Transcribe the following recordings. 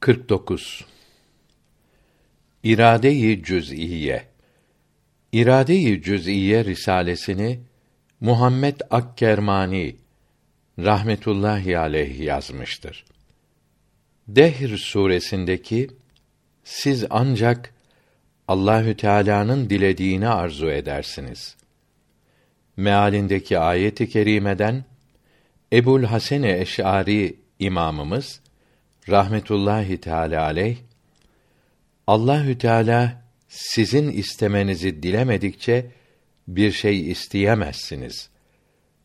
49 İrade-i cüz'iye İrade-i cüz'iye risalesini Muhammed Akkermani rahmetullahi aleyh yazmıştır. Dehr suresindeki siz ancak Allahü Teala'nın dilediğini arzu edersiniz. Mealindeki ayeti kerimeden Ebul Hasan Eş'ari imamımız rahmetullahi teala aleyh Allahü Teala sizin istemenizi dilemedikçe bir şey isteyemezsiniz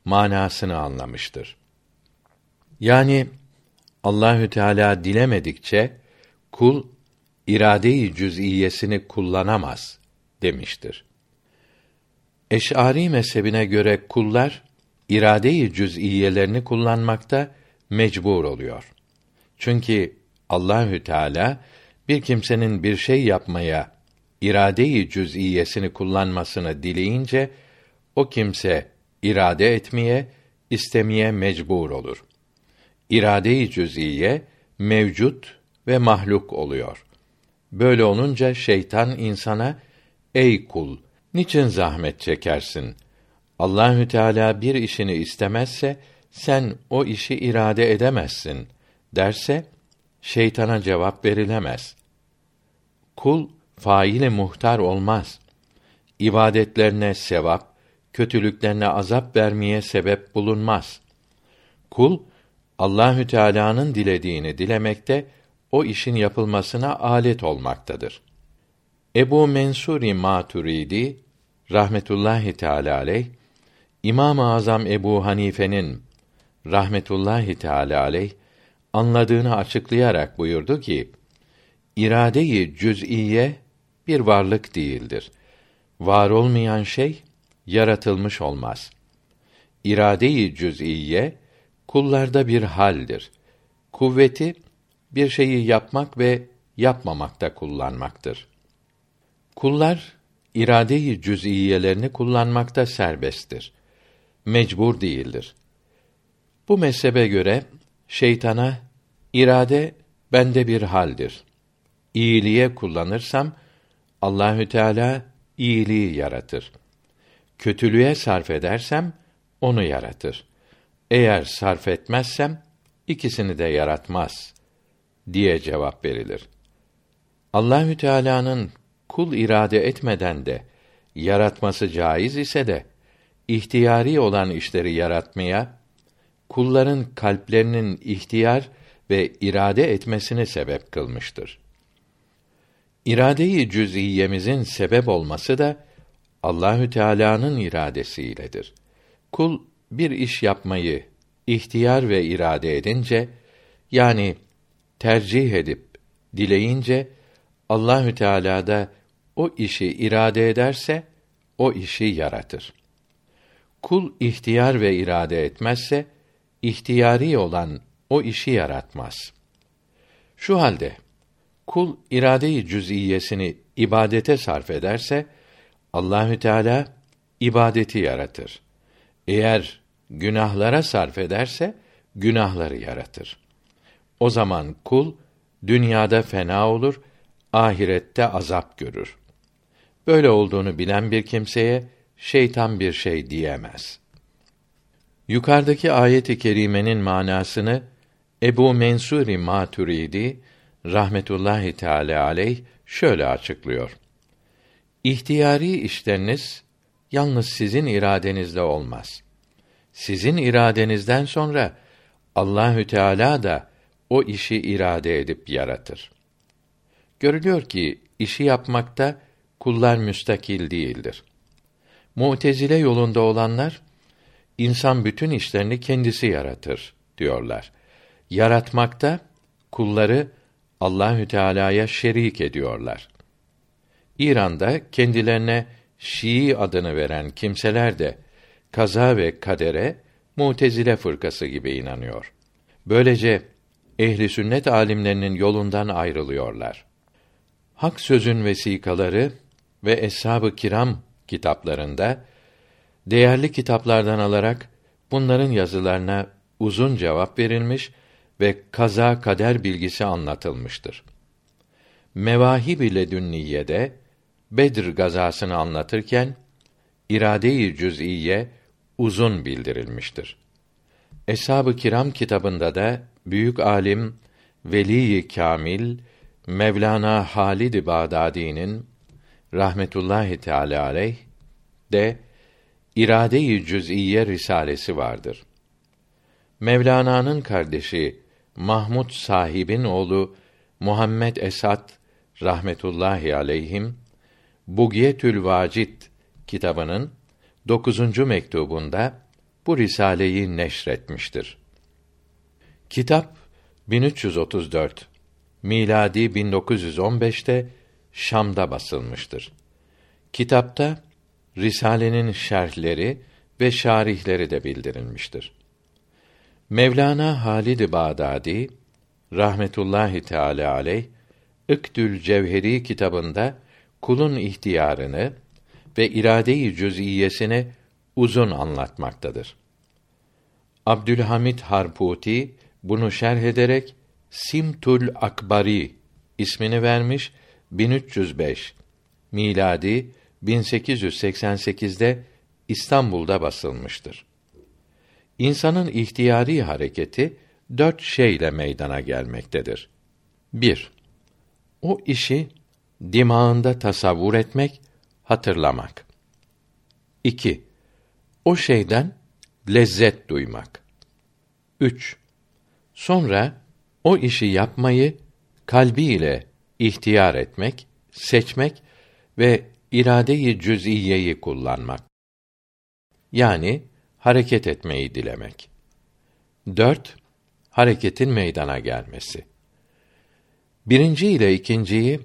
manasını anlamıştır. Yani Allahü Teala dilemedikçe kul irade-i cüz'iyesini kullanamaz demiştir. Eş'ari mezhebine göre kullar irade-i cüz'iyelerini kullanmakta mecbur oluyor. Çünkü Allahü Teala bir kimsenin bir şey yapmaya irade-i cüz'iyesini kullanmasını dileyince o kimse irade etmeye, istemeye mecbur olur. İrade-i cüz'iye mevcut ve mahluk oluyor. Böyle olunca şeytan insana ey kul niçin zahmet çekersin? Allahü Teala bir işini istemezse sen o işi irade edemezsin derse şeytana cevap verilemez. Kul faile muhtar olmaz. İbadetlerine sevap, kötülüklerine azap vermeye sebep bulunmaz. Kul Allahü Teala'nın dilediğini dilemekte, o işin yapılmasına alet olmaktadır. Ebu Mensuri Maturidi rahmetullahi teala aleyh İmam-ı Azam Ebu Hanife'nin rahmetullahi teala aleyh anladığını açıklayarak buyurdu ki: İrade-i cüz'iye bir varlık değildir. Var olmayan şey yaratılmış olmaz. İrade-i cüz'iye kullarda bir haldir. Kuvveti bir şeyi yapmak ve yapmamakta kullanmaktır. Kullar irade-i cüz'iyelerini kullanmakta serbesttir. Mecbur değildir. Bu mezhebe göre şeytana irade bende bir haldir. İyiliğe kullanırsam Allahü Teala iyiliği yaratır. Kötülüğe sarf edersem onu yaratır. Eğer sarf etmezsem ikisini de yaratmaz diye cevap verilir. Allahü Teala'nın kul irade etmeden de yaratması caiz ise de ihtiyari olan işleri yaratmaya kulların kalplerinin ihtiyar ve irade etmesini sebep kılmıştır. İrade-i cüz'iyemizin sebep olması da Allahü Teala'nın iradesiyledir. Kul bir iş yapmayı ihtiyar ve irade edince yani tercih edip dileyince Allahü Teala da o işi irade ederse o işi yaratır. Kul ihtiyar ve irade etmezse ihtiyari olan o işi yaratmaz. Şu halde kul irade-i cüz'iyesini ibadete sarf ederse Allahü Teala ibadeti yaratır. Eğer günahlara sarf ederse günahları yaratır. O zaman kul dünyada fena olur, ahirette azap görür. Böyle olduğunu bilen bir kimseye şeytan bir şey diyemez. Yukarıdaki ayet-i kerimenin manasını Ebu Mensuri Maturidi rahmetullahi teala aleyh şöyle açıklıyor. İhtiyari işleriniz yalnız sizin iradenizle olmaz. Sizin iradenizden sonra Allahü Teala da o işi irade edip yaratır. Görülüyor ki işi yapmakta kullar müstakil değildir. Mu'tezile yolunda olanlar insan bütün işlerini kendisi yaratır diyorlar. Yaratmakta kulları Allahü Teala'ya şerik ediyorlar. İran'da kendilerine Şii adını veren kimseler de kaza ve kadere Mutezile fırkası gibi inanıyor. Böylece ehli sünnet alimlerinin yolundan ayrılıyorlar. Hak sözün vesikaları ve eshab-ı kiram kitaplarında değerli kitaplardan alarak bunların yazılarına uzun cevap verilmiş ve kaza kader bilgisi anlatılmıştır. Mevahib ile Dünniye'de Bedir gazasını anlatırken irade-i cüz'iye uzun bildirilmiştir. Eshab-ı Kiram kitabında da büyük alim Veli Kamil Mevlana Halid Bağdadi'nin rahmetullahi teala aleyh de irade-i cüz'iye risalesi vardır. Mevlana'nın kardeşi Mahmud sahibin oğlu Muhammed Esat rahmetullahi aleyhim Bugiyetül Vacid kitabının dokuzuncu mektubunda bu risaleyi neşretmiştir. Kitap 1334 miladi 1915'te Şam'da basılmıştır. Kitapta Risalenin şerhleri ve şarihleri de bildirilmiştir. Mevlana Halid Bağdadi rahmetullahi teala aleyh İktül Cevheri kitabında kulun ihtiyarını ve irade-i cüz'iyesini uzun anlatmaktadır. Abdülhamit Harputi bunu şerh ederek Simtul Akbari ismini vermiş 1305 miladi 1888'de İstanbul'da basılmıştır. İnsanın ihtiyari hareketi dört şeyle meydana gelmektedir. 1. O işi dimağında tasavvur etmek, hatırlamak. 2. O şeyden lezzet duymak. 3. Sonra o işi yapmayı kalbiyle ihtiyar etmek, seçmek ve irade-i cüz'iyeyi kullanmak. Yani hareket etmeyi dilemek. 4. Hareketin meydana gelmesi. Birinci ile ikinciyi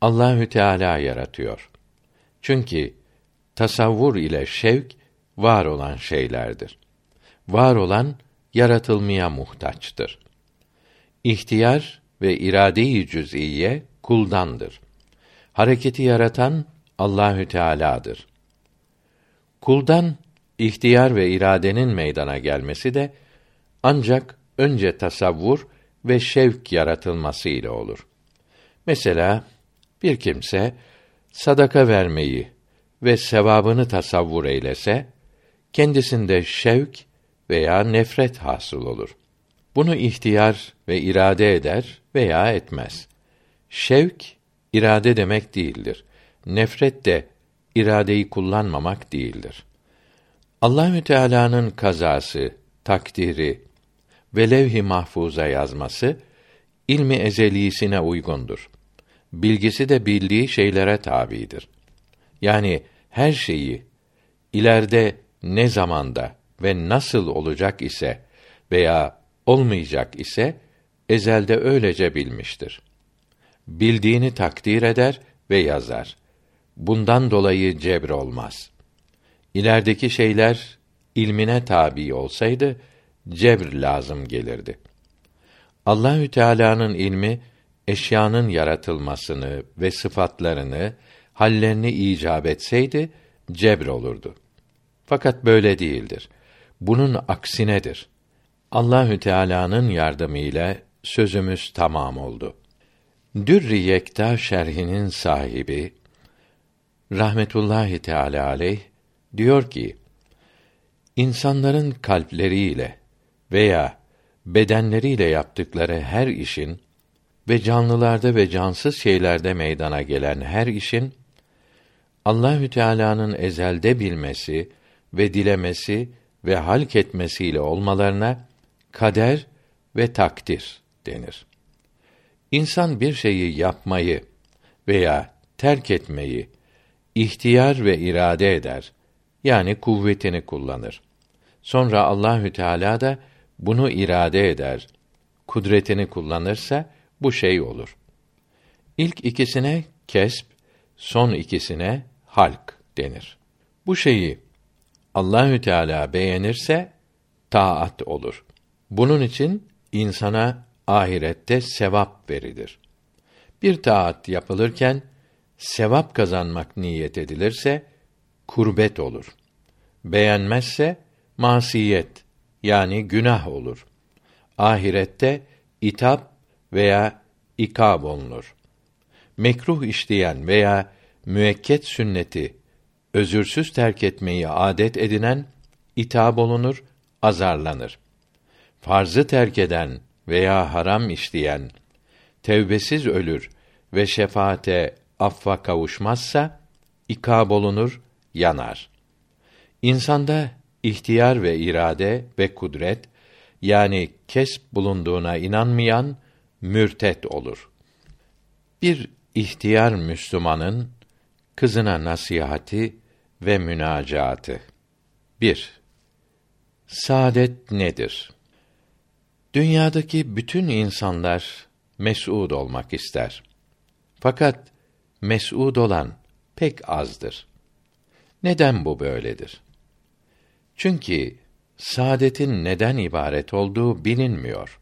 Allahü Teala yaratıyor. Çünkü tasavvur ile şevk var olan şeylerdir. Var olan yaratılmaya muhtaçtır. İhtiyar ve irade-i cüz'iye kuldandır. Hareketi yaratan Allahü Teala'dır. Kuldan ihtiyar ve iradenin meydana gelmesi de ancak önce tasavvur ve şevk yaratılması ile olur. Mesela bir kimse sadaka vermeyi ve sevabını tasavvur eylese kendisinde şevk veya nefret hasıl olur. Bunu ihtiyar ve irade eder veya etmez. Şevk irade demek değildir. Nefret de iradeyi kullanmamak değildir. Allahü Teala'nın kazası, takdiri ve levh-i mahfuza yazması ilmi ezelisine uygundur. Bilgisi de bildiği şeylere tabidir. Yani her şeyi ileride ne zamanda ve nasıl olacak ise veya olmayacak ise ezelde öylece bilmiştir. Bildiğini takdir eder ve yazar. Bundan dolayı cebr olmaz. İlerideki şeyler ilmine tabi olsaydı cebr lazım gelirdi. Allahü Teala'nın ilmi eşyanın yaratılmasını ve sıfatlarını, hallerini icap etseydi cebr olurdu. Fakat böyle değildir. Bunun aksinedir. Allahü Teala'nın yardımıyla sözümüz tamam oldu. Dürri Yekta şerhinin sahibi rahmetullahi teala aleyh diyor ki insanların kalpleriyle veya bedenleriyle yaptıkları her işin ve canlılarda ve cansız şeylerde meydana gelen her işin Allahü Teala'nın ezelde bilmesi ve dilemesi ve halk etmesiyle olmalarına kader ve takdir denir. İnsan bir şeyi yapmayı veya terk etmeyi ihtiyar ve irade eder. Yani kuvvetini kullanır. Sonra Allahü Teala da bunu irade eder. Kudretini kullanırsa bu şey olur. İlk ikisine kesp, son ikisine halk denir. Bu şeyi Allahü Teala beğenirse taat olur. Bunun için insana ahirette sevap verilir. Bir taat yapılırken sevap kazanmak niyet edilirse kurbet olur. Beğenmezse masiyet yani günah olur. Ahirette itap veya ikab olunur. Mekruh işleyen veya müekket sünneti özürsüz terk etmeyi adet edinen itap olunur, azarlanır. Farzı terk eden veya haram işleyen tevbesiz ölür ve şefaate affa kavuşmazsa ikab olunur, yanar. İnsanda ihtiyar ve irade ve kudret yani kesp bulunduğuna inanmayan mürtet olur. Bir ihtiyar Müslümanın kızına nasihati ve münacaatı. 1. Saadet nedir? Dünyadaki bütün insanlar mes'ud olmak ister. Fakat mes'ud olan pek azdır. Neden bu böyledir? Çünkü saadetin neden ibaret olduğu bilinmiyor.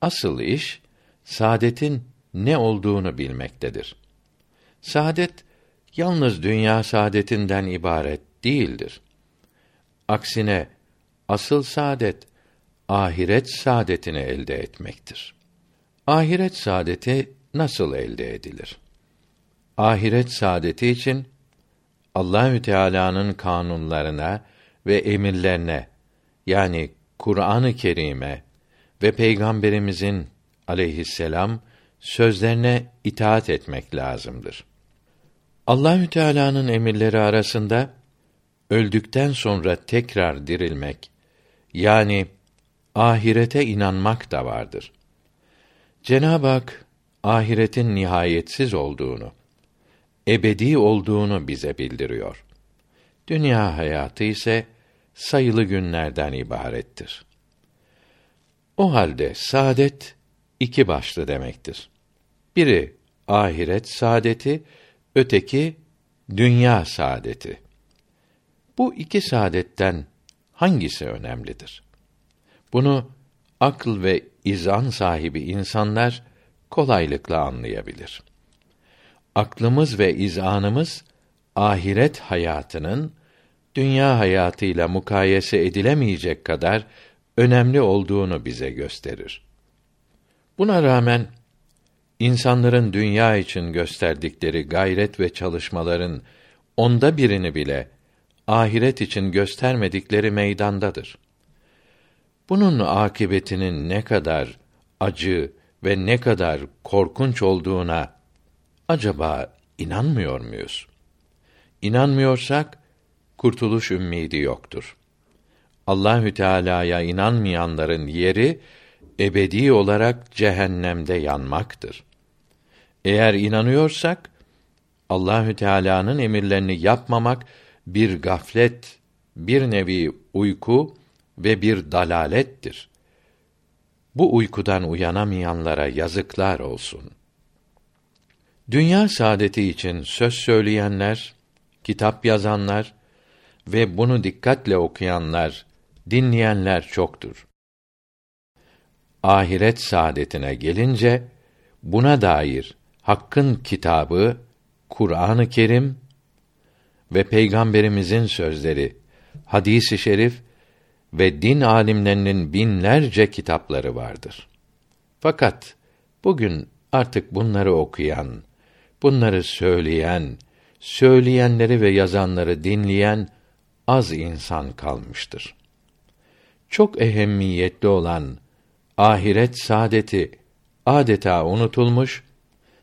Asıl iş saadetin ne olduğunu bilmektedir. Saadet yalnız dünya saadetinden ibaret değildir. Aksine asıl saadet ahiret saadetini elde etmektir. Ahiret saadeti nasıl elde edilir? Ahiret saadeti için Allahü Teala'nın kanunlarına ve emirlerine yani Kur'an-ı Kerim'e ve peygamberimizin aleyhisselam sözlerine itaat etmek lazımdır. Allahü Teala'nın emirleri arasında öldükten sonra tekrar dirilmek yani ahirete inanmak da vardır. Cenab-ı Hak ahiretin nihayetsiz olduğunu, ebedi olduğunu bize bildiriyor. Dünya hayatı ise sayılı günlerden ibarettir. O halde saadet iki başlı demektir. Biri ahiret saadeti, öteki dünya saadeti. Bu iki saadetten hangisi önemlidir? Bunu akıl ve izan sahibi insanlar kolaylıkla anlayabilir. Aklımız ve izanımız ahiret hayatının dünya hayatıyla mukayese edilemeyecek kadar önemli olduğunu bize gösterir. Buna rağmen insanların dünya için gösterdikleri gayret ve çalışmaların onda birini bile ahiret için göstermedikleri meydandadır. Bunun akıbetinin ne kadar acı ve ne kadar korkunç olduğuna acaba inanmıyor muyuz? İnanmıyorsak kurtuluş ümmidi yoktur. Allahü Teala'ya inanmayanların yeri ebedi olarak cehennemde yanmaktır. Eğer inanıyorsak Allahü Teala'nın emirlerini yapmamak bir gaflet, bir nevi uyku ve bir dalalettir. Bu uykudan uyanamayanlara yazıklar olsun. Dünya saadeti için söz söyleyenler, kitap yazanlar ve bunu dikkatle okuyanlar, dinleyenler çoktur. Ahiret saadetine gelince buna dair Hakk'ın kitabı Kur'an-ı Kerim ve peygamberimizin sözleri, hadisi i şerif ve din alimlerinin binlerce kitapları vardır. Fakat bugün artık bunları okuyan, bunları söyleyen, söyleyenleri ve yazanları dinleyen az insan kalmıştır. Çok ehemmiyetli olan ahiret saadeti adeta unutulmuş,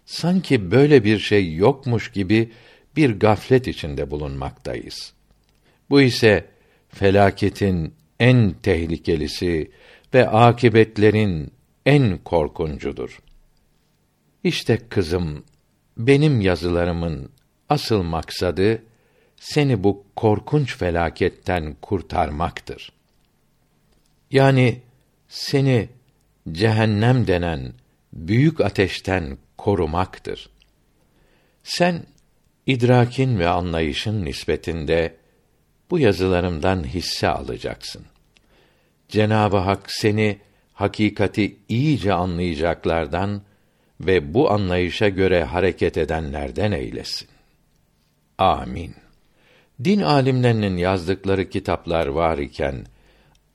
sanki böyle bir şey yokmuş gibi bir gaflet içinde bulunmaktayız. Bu ise felaketin en tehlikelisi ve akibetlerin en korkuncudur. İşte kızım, benim yazılarımın asıl maksadı seni bu korkunç felaketten kurtarmaktır. Yani seni cehennem denen büyük ateşten korumaktır. Sen idrakin ve anlayışın nispetinde bu yazılarımdan hisse alacaksın. Cenabı Hak seni hakikati iyice anlayacaklardan ve bu anlayışa göre hareket edenlerden eylesin. Amin. Din alimlerinin yazdıkları kitaplar var iken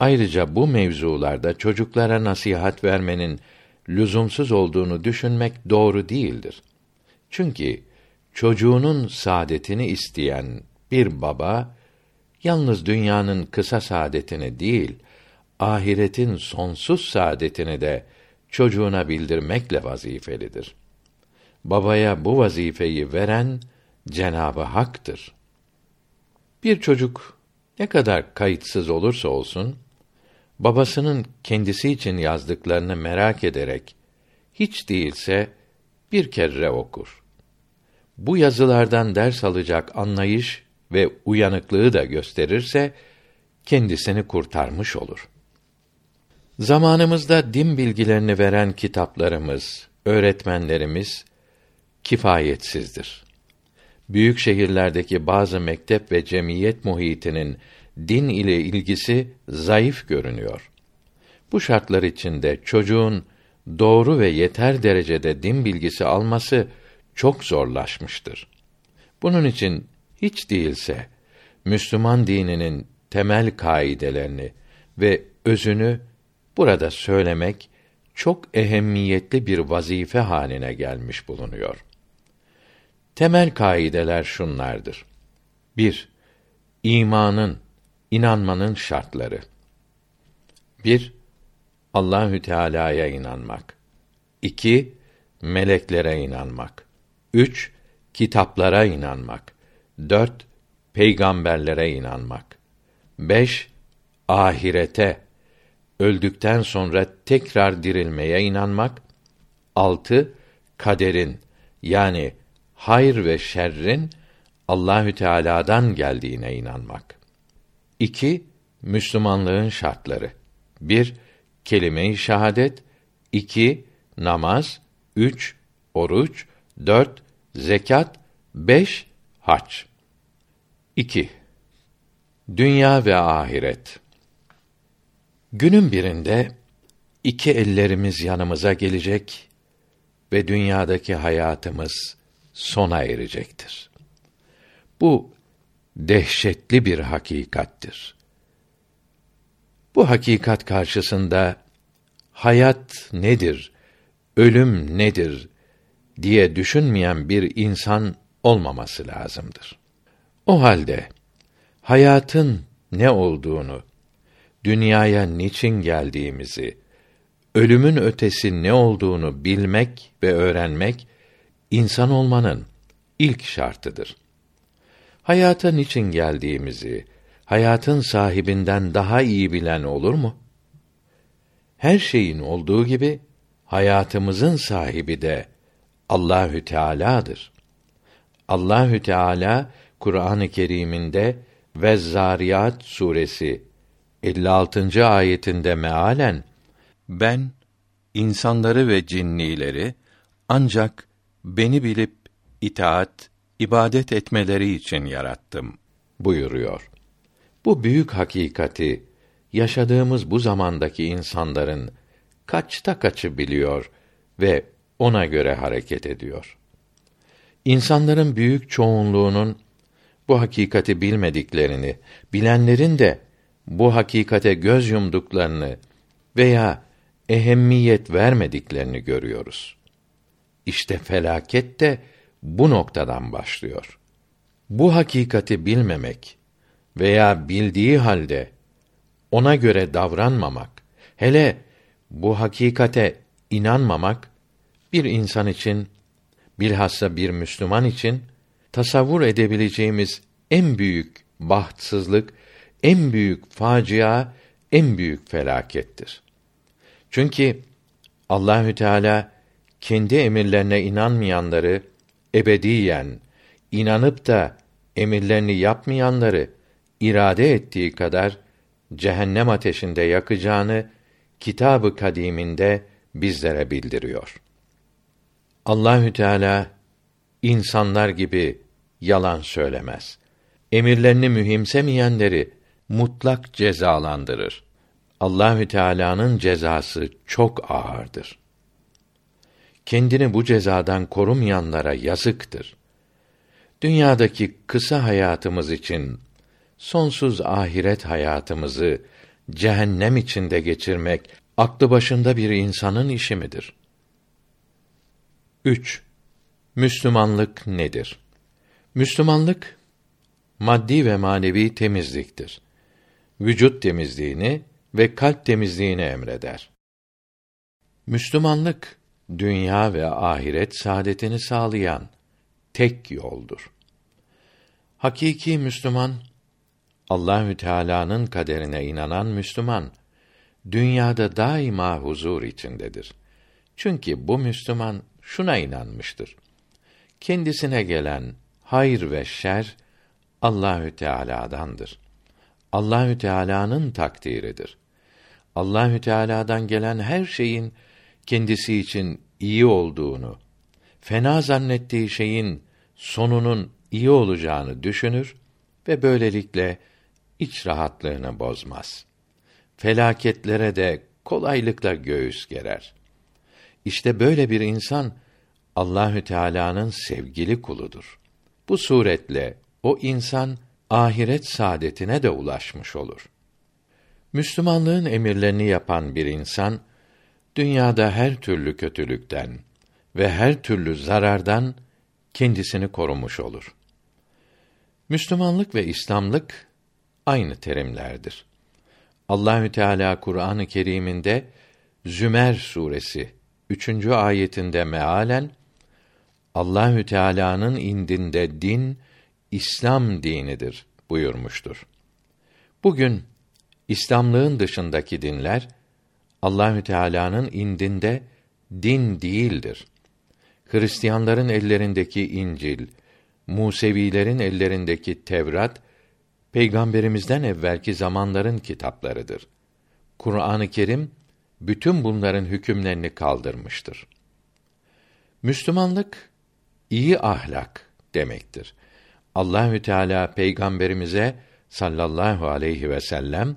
Ayrıca bu mevzularda çocuklara nasihat vermenin lüzumsuz olduğunu düşünmek doğru değildir. Çünkü çocuğunun saadetini isteyen bir baba yalnız dünyanın kısa saadetini değil, ahiretin sonsuz saadetini de çocuğuna bildirmekle vazifelidir. Babaya bu vazifeyi veren Cenabı Hak'tır. Bir çocuk ne kadar kayıtsız olursa olsun babasının kendisi için yazdıklarını merak ederek hiç değilse bir kere okur. Bu yazılardan ders alacak anlayış ve uyanıklığı da gösterirse kendisini kurtarmış olur. Zamanımızda din bilgilerini veren kitaplarımız, öğretmenlerimiz kifayetsizdir. Büyük şehirlerdeki bazı mektep ve cemiyet muhitinin din ile ilgisi zayıf görünüyor. Bu şartlar içinde çocuğun doğru ve yeter derecede din bilgisi alması çok zorlaşmıştır. Bunun için hiç değilse Müslüman dininin temel kaidelerini ve özünü burada söylemek çok ehemmiyetli bir vazife haline gelmiş bulunuyor. Temel kaideler şunlardır. 1. İmanın, inanmanın şartları. 1. Allahü Teala'ya inanmak. 2. Meleklere inanmak. 3. Kitaplara inanmak. 4. Peygamberlere inanmak. 5. Ahirete, öldükten sonra tekrar dirilmeye inanmak. 6. Kaderin yani hayır ve şerrin Allahü Teala'dan geldiğine inanmak. 2. Müslümanlığın şartları. 1. Kelime-i şehadet, 2. Namaz, 3. Oruç, 4. Zekat, 5. Hac. 2. Dünya ve ahiret. Günün birinde iki ellerimiz yanımıza gelecek ve dünyadaki hayatımız sona erecektir. Bu dehşetli bir hakikattir. Bu hakikat karşısında hayat nedir, ölüm nedir diye düşünmeyen bir insan olmaması lazımdır. O halde hayatın ne olduğunu, dünyaya niçin geldiğimizi, ölümün ötesi ne olduğunu bilmek ve öğrenmek insan olmanın ilk şartıdır. Hayata niçin geldiğimizi, hayatın sahibinden daha iyi bilen olur mu? Her şeyin olduğu gibi hayatımızın sahibi de Allahü Teala'dır. Allahü Teala Kur'an-ı Kerim'inde ve Zariyat suresi 56. ayetinde mealen ben insanları ve cinnileri ancak beni bilip itaat, ibadet etmeleri için yarattım buyuruyor. Bu büyük hakikati yaşadığımız bu zamandaki insanların kaçta kaçı biliyor ve ona göre hareket ediyor. İnsanların büyük çoğunluğunun bu hakikati bilmediklerini, bilenlerin de bu hakikate göz yumduklarını veya ehemmiyet vermediklerini görüyoruz. İşte felaket de bu noktadan başlıyor. Bu hakikati bilmemek veya bildiği halde ona göre davranmamak, hele bu hakikate inanmamak bir insan için bilhassa bir Müslüman için tasavvur edebileceğimiz en büyük bahtsızlık, en büyük facia, en büyük felakettir. Çünkü Allahü Teala kendi emirlerine inanmayanları ebediyen inanıp da emirlerini yapmayanları irade ettiği kadar cehennem ateşinde yakacağını kitabı kadiminde bizlere bildiriyor. Allahü Teala insanlar gibi yalan söylemez. Emirlerini mühimsemeyenleri mutlak cezalandırır. Allahü Teala'nın cezası çok ağırdır. Kendini bu cezadan korumayanlara yazıktır. Dünyadaki kısa hayatımız için sonsuz ahiret hayatımızı cehennem içinde geçirmek aklı başında bir insanın işi midir? 3. Müslümanlık nedir? Müslümanlık maddi ve manevi temizliktir. Vücut temizliğini ve kalp temizliğini emreder. Müslümanlık dünya ve ahiret saadetini sağlayan tek yoldur. Hakiki Müslüman Allahü Teala'nın kaderine inanan Müslüman dünyada daima huzur içindedir. Çünkü bu Müslüman şuna inanmıştır. Kendisine gelen hayır ve şer Allahü Teala'dandır. Allahü Teala'nın takdiridir. Allahü Teala'dan gelen her şeyin kendisi için iyi olduğunu, fena zannettiği şeyin sonunun iyi olacağını düşünür ve böylelikle iç rahatlığını bozmaz. Felaketlere de kolaylıkla göğüs gerer. İşte böyle bir insan Allahü Teala'nın sevgili kuludur. Bu suretle o insan ahiret saadetine de ulaşmış olur. Müslümanlığın emirlerini yapan bir insan dünyada her türlü kötülükten ve her türlü zarardan kendisini korumuş olur. Müslümanlık ve İslamlık aynı terimlerdir. Allahü Teala Kur'an-ı Kerim'inde Zümer suresi 3. ayetinde mealen Allahü Teala'nın indinde din İslam dinidir buyurmuştur. Bugün İslamlığın dışındaki dinler Allahü Teala'nın indinde din değildir. Hristiyanların ellerindeki İncil, Musevilerin ellerindeki Tevrat peygamberimizden evvelki zamanların kitaplarıdır. Kur'an-ı Kerim bütün bunların hükümlerini kaldırmıştır. Müslümanlık iyi ahlak demektir. Allahü Teala peygamberimize sallallahu aleyhi ve sellem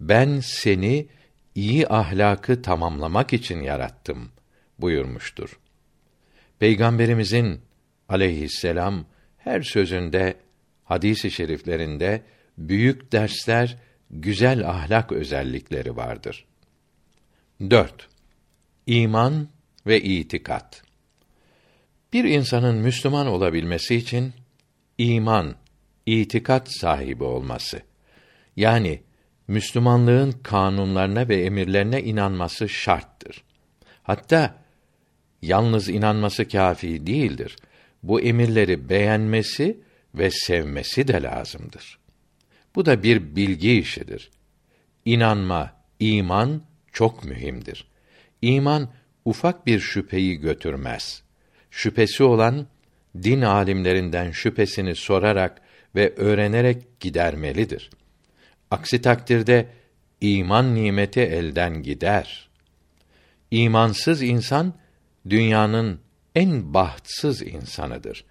ben seni iyi ahlakı tamamlamak için yarattım buyurmuştur. Peygamberimizin aleyhisselam her sözünde, hadis-i şeriflerinde büyük dersler, güzel ahlak özellikleri vardır. 4. İman ve itikat. Bir insanın Müslüman olabilmesi için iman, itikat sahibi olması yani Müslümanlığın kanunlarına ve emirlerine inanması şarttır. Hatta yalnız inanması kâfi değildir. Bu emirleri beğenmesi ve sevmesi de lazımdır. Bu da bir bilgi işidir. İnanma, iman çok mühimdir. İman ufak bir şüpheyi götürmez. Şüphesi olan din alimlerinden şüphesini sorarak ve öğrenerek gidermelidir. Aksi takdirde iman nimeti elden gider. İmansız insan dünyanın en bahtsız insanıdır.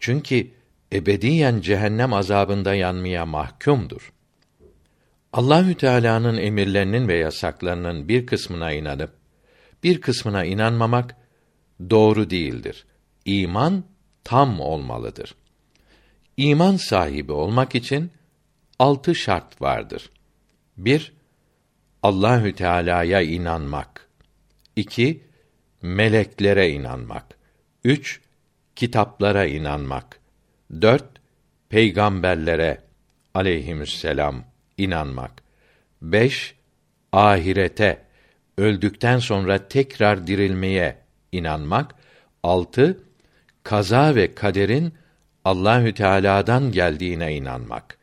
Çünkü ebediyen cehennem azabında yanmaya mahkumdur. Allahü Teala'nın emirlerinin ve yasaklarının bir kısmına inanıp bir kısmına inanmamak doğru değildir. İman tam olmalıdır. İman sahibi olmak için altı şart vardır. Bir, Allahü Teala'ya inanmak. İki, meleklere inanmak. Üç, kitaplara inanmak. Dört, peygamberlere aleyhisselam inanmak. Beş, ahirete, öldükten sonra tekrar dirilmeye inanmak. Altı, kaza ve kaderin Allahü Teala'dan geldiğine inanmak.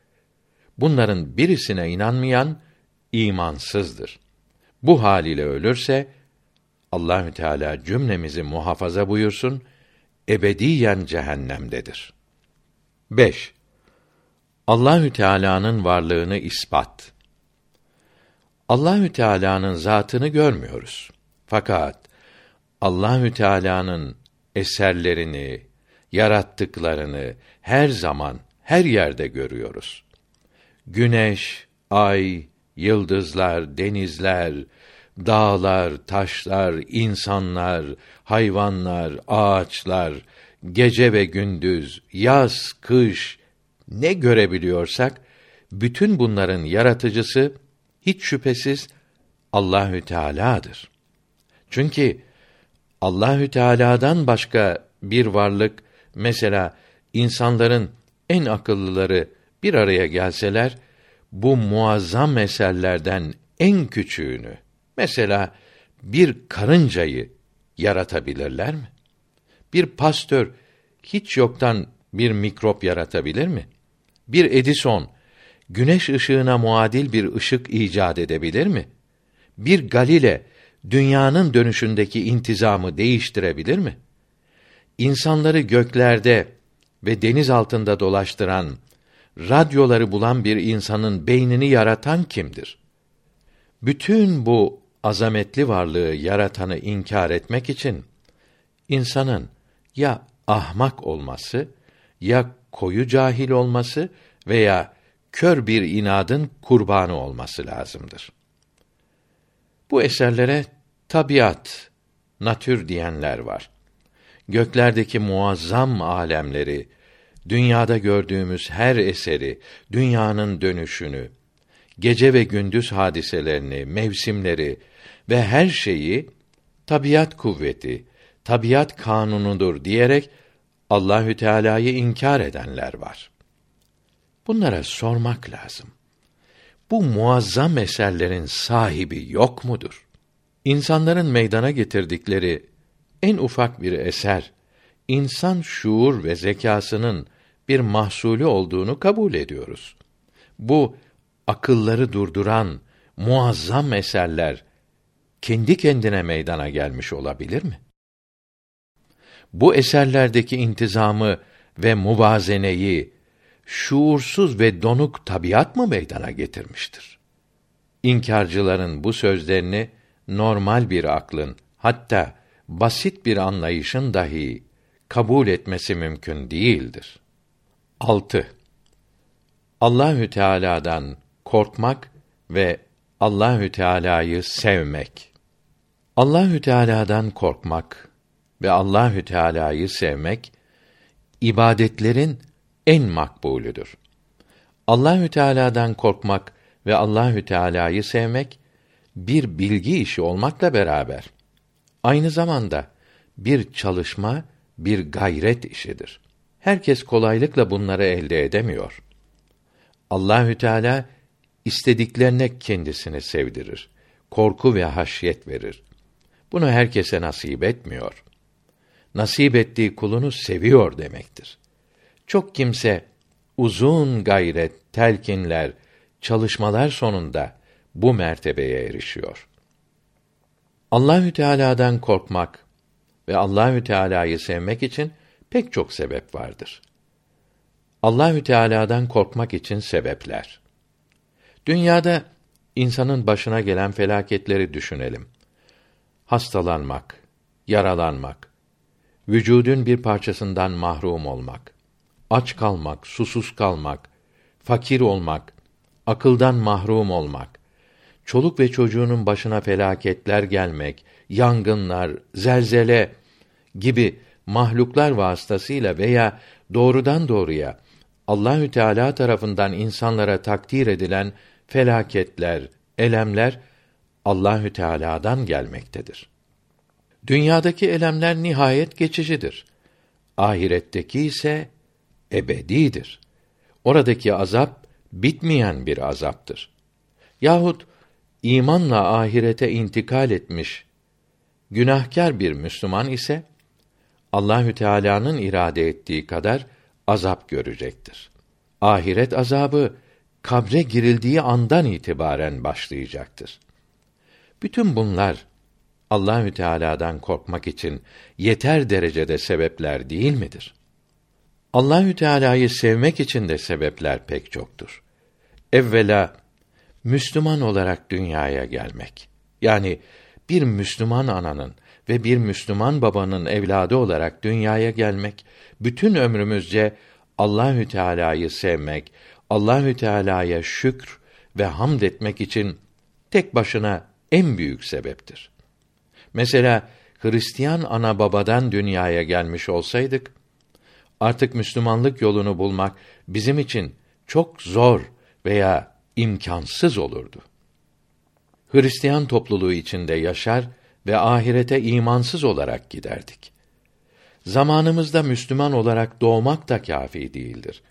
Bunların birisine inanmayan imansızdır. Bu haliyle ölürse Allahü Teala cümlemizi muhafaza buyursun, ebediyen cehennemdedir. 5. Allahü Teala'nın varlığını ispat. Allahü Teala'nın zatını görmüyoruz. Fakat Allahü Teala'nın eserlerini, yarattıklarını her zaman her yerde görüyoruz. Güneş, ay, yıldızlar, denizler, dağlar, taşlar, insanlar, hayvanlar, ağaçlar, gece ve gündüz, yaz, kış ne görebiliyorsak bütün bunların yaratıcısı hiç şüphesiz Allahü Teala'dır. Çünkü Allahü Teala'dan başka bir varlık mesela insanların en akıllıları bir araya gelseler bu muazzam eserlerden en küçüğünü mesela bir karıncayı yaratabilirler mi? Bir pastör hiç yoktan bir mikrop yaratabilir mi? Bir Edison güneş ışığına muadil bir ışık icat edebilir mi? Bir Galile dünyanın dönüşündeki intizamı değiştirebilir mi? İnsanları göklerde ve deniz altında dolaştıran, radyoları bulan bir insanın beynini yaratan kimdir? Bütün bu azametli varlığı yaratanı inkar etmek için insanın ya ahmak olması ya koyu cahil olması veya kör bir inadın kurbanı olması lazımdır. Bu eserlere tabiat, natür diyenler var. Göklerdeki muazzam alemleri, dünyada gördüğümüz her eseri, dünyanın dönüşünü, gece ve gündüz hadiselerini, mevsimleri ve her şeyi tabiat kuvveti, tabiat kanunudur diyerek Allahü Teala'yı inkar edenler var. Bunlara sormak lazım. Bu muazzam eserlerin sahibi yok mudur? İnsanların meydana getirdikleri en ufak bir eser insan şuur ve zekasının bir mahsulü olduğunu kabul ediyoruz. Bu akılları durduran muazzam eserler kendi kendine meydana gelmiş olabilir mi? Bu eserlerdeki intizamı ve muvazeneyi şuursuz ve donuk tabiat mı meydana getirmiştir? İnkarcıların bu sözlerini normal bir aklın, hatta basit bir anlayışın dahi kabul etmesi mümkün değildir. 6. Allahü Teala'dan korkmak ve Allahü Teala'yı sevmek. Allahü Teala'dan korkmak ve Allahü Teala'yı sevmek ibadetlerin en makbulüdür. Allahü Teala'dan korkmak ve Allahü Teala'yı sevmek bir bilgi işi olmakla beraber aynı zamanda bir çalışma, bir gayret işidir. Herkes kolaylıkla bunları elde edemiyor. Allahü Teala istediklerine kendisini sevdirir. Korku ve haşyet verir. Bunu herkese nasip etmiyor. Nasip ettiği kulunu seviyor demektir. Çok kimse uzun gayret, telkinler, çalışmalar sonunda bu mertebeye erişiyor. Allahü Teala'dan korkmak ve Allahü Teala'yı sevmek için pek çok sebep vardır. Allahü Teala'dan korkmak için sebepler. Dünyada insanın başına gelen felaketleri düşünelim. Hastalanmak, yaralanmak, vücudun bir parçasından mahrum olmak, aç kalmak, susuz kalmak, fakir olmak, akıldan mahrum olmak, çoluk ve çocuğunun başına felaketler gelmek, yangınlar, zelzele gibi mahluklar vasıtasıyla veya doğrudan doğruya Allahü Teala tarafından insanlara takdir edilen felaketler, elemler Allahü Teala'dan gelmektedir. Dünyadaki elemler nihayet geçicidir. Ahiretteki ise ebedidir. Oradaki azap bitmeyen bir azaptır. Yahut imanla ahirete intikal etmiş günahkar bir Müslüman ise Allahü Teala'nın irade ettiği kadar azap görecektir. Ahiret azabı kabre girildiği andan itibaren başlayacaktır. Bütün bunlar Allahü Teala'dan korkmak için yeter derecede sebepler değil midir? Allahü Teala'yı sevmek için de sebepler pek çoktur. Evvela Müslüman olarak dünyaya gelmek. Yani bir Müslüman ananın ve bir Müslüman babanın evladı olarak dünyaya gelmek, bütün ömrümüzce Allahü Teala'yı sevmek, Allahü Teala'ya şükr ve hamd etmek için tek başına en büyük sebeptir. Mesela Hristiyan ana babadan dünyaya gelmiş olsaydık, artık Müslümanlık yolunu bulmak bizim için çok zor veya imkansız olurdu. Hristiyan topluluğu içinde yaşar ve ahirete imansız olarak giderdik. Zamanımızda Müslüman olarak doğmak da kâfi değildir.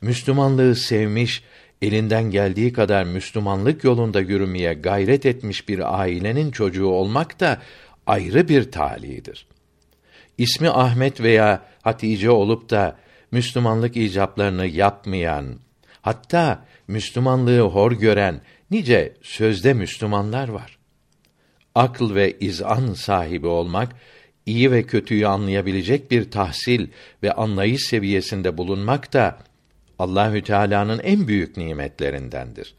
Müslümanlığı sevmiş, elinden geldiği kadar Müslümanlık yolunda yürümeye gayret etmiş bir ailenin çocuğu olmak da ayrı bir talidir. İsmi Ahmet veya Hatice olup da Müslümanlık icaplarını yapmayan, hatta Müslümanlığı hor gören nice sözde Müslümanlar var. Akıl ve izan sahibi olmak, iyi ve kötüyü anlayabilecek bir tahsil ve anlayış seviyesinde bulunmak da Allahü Teala'nın en büyük nimetlerindendir.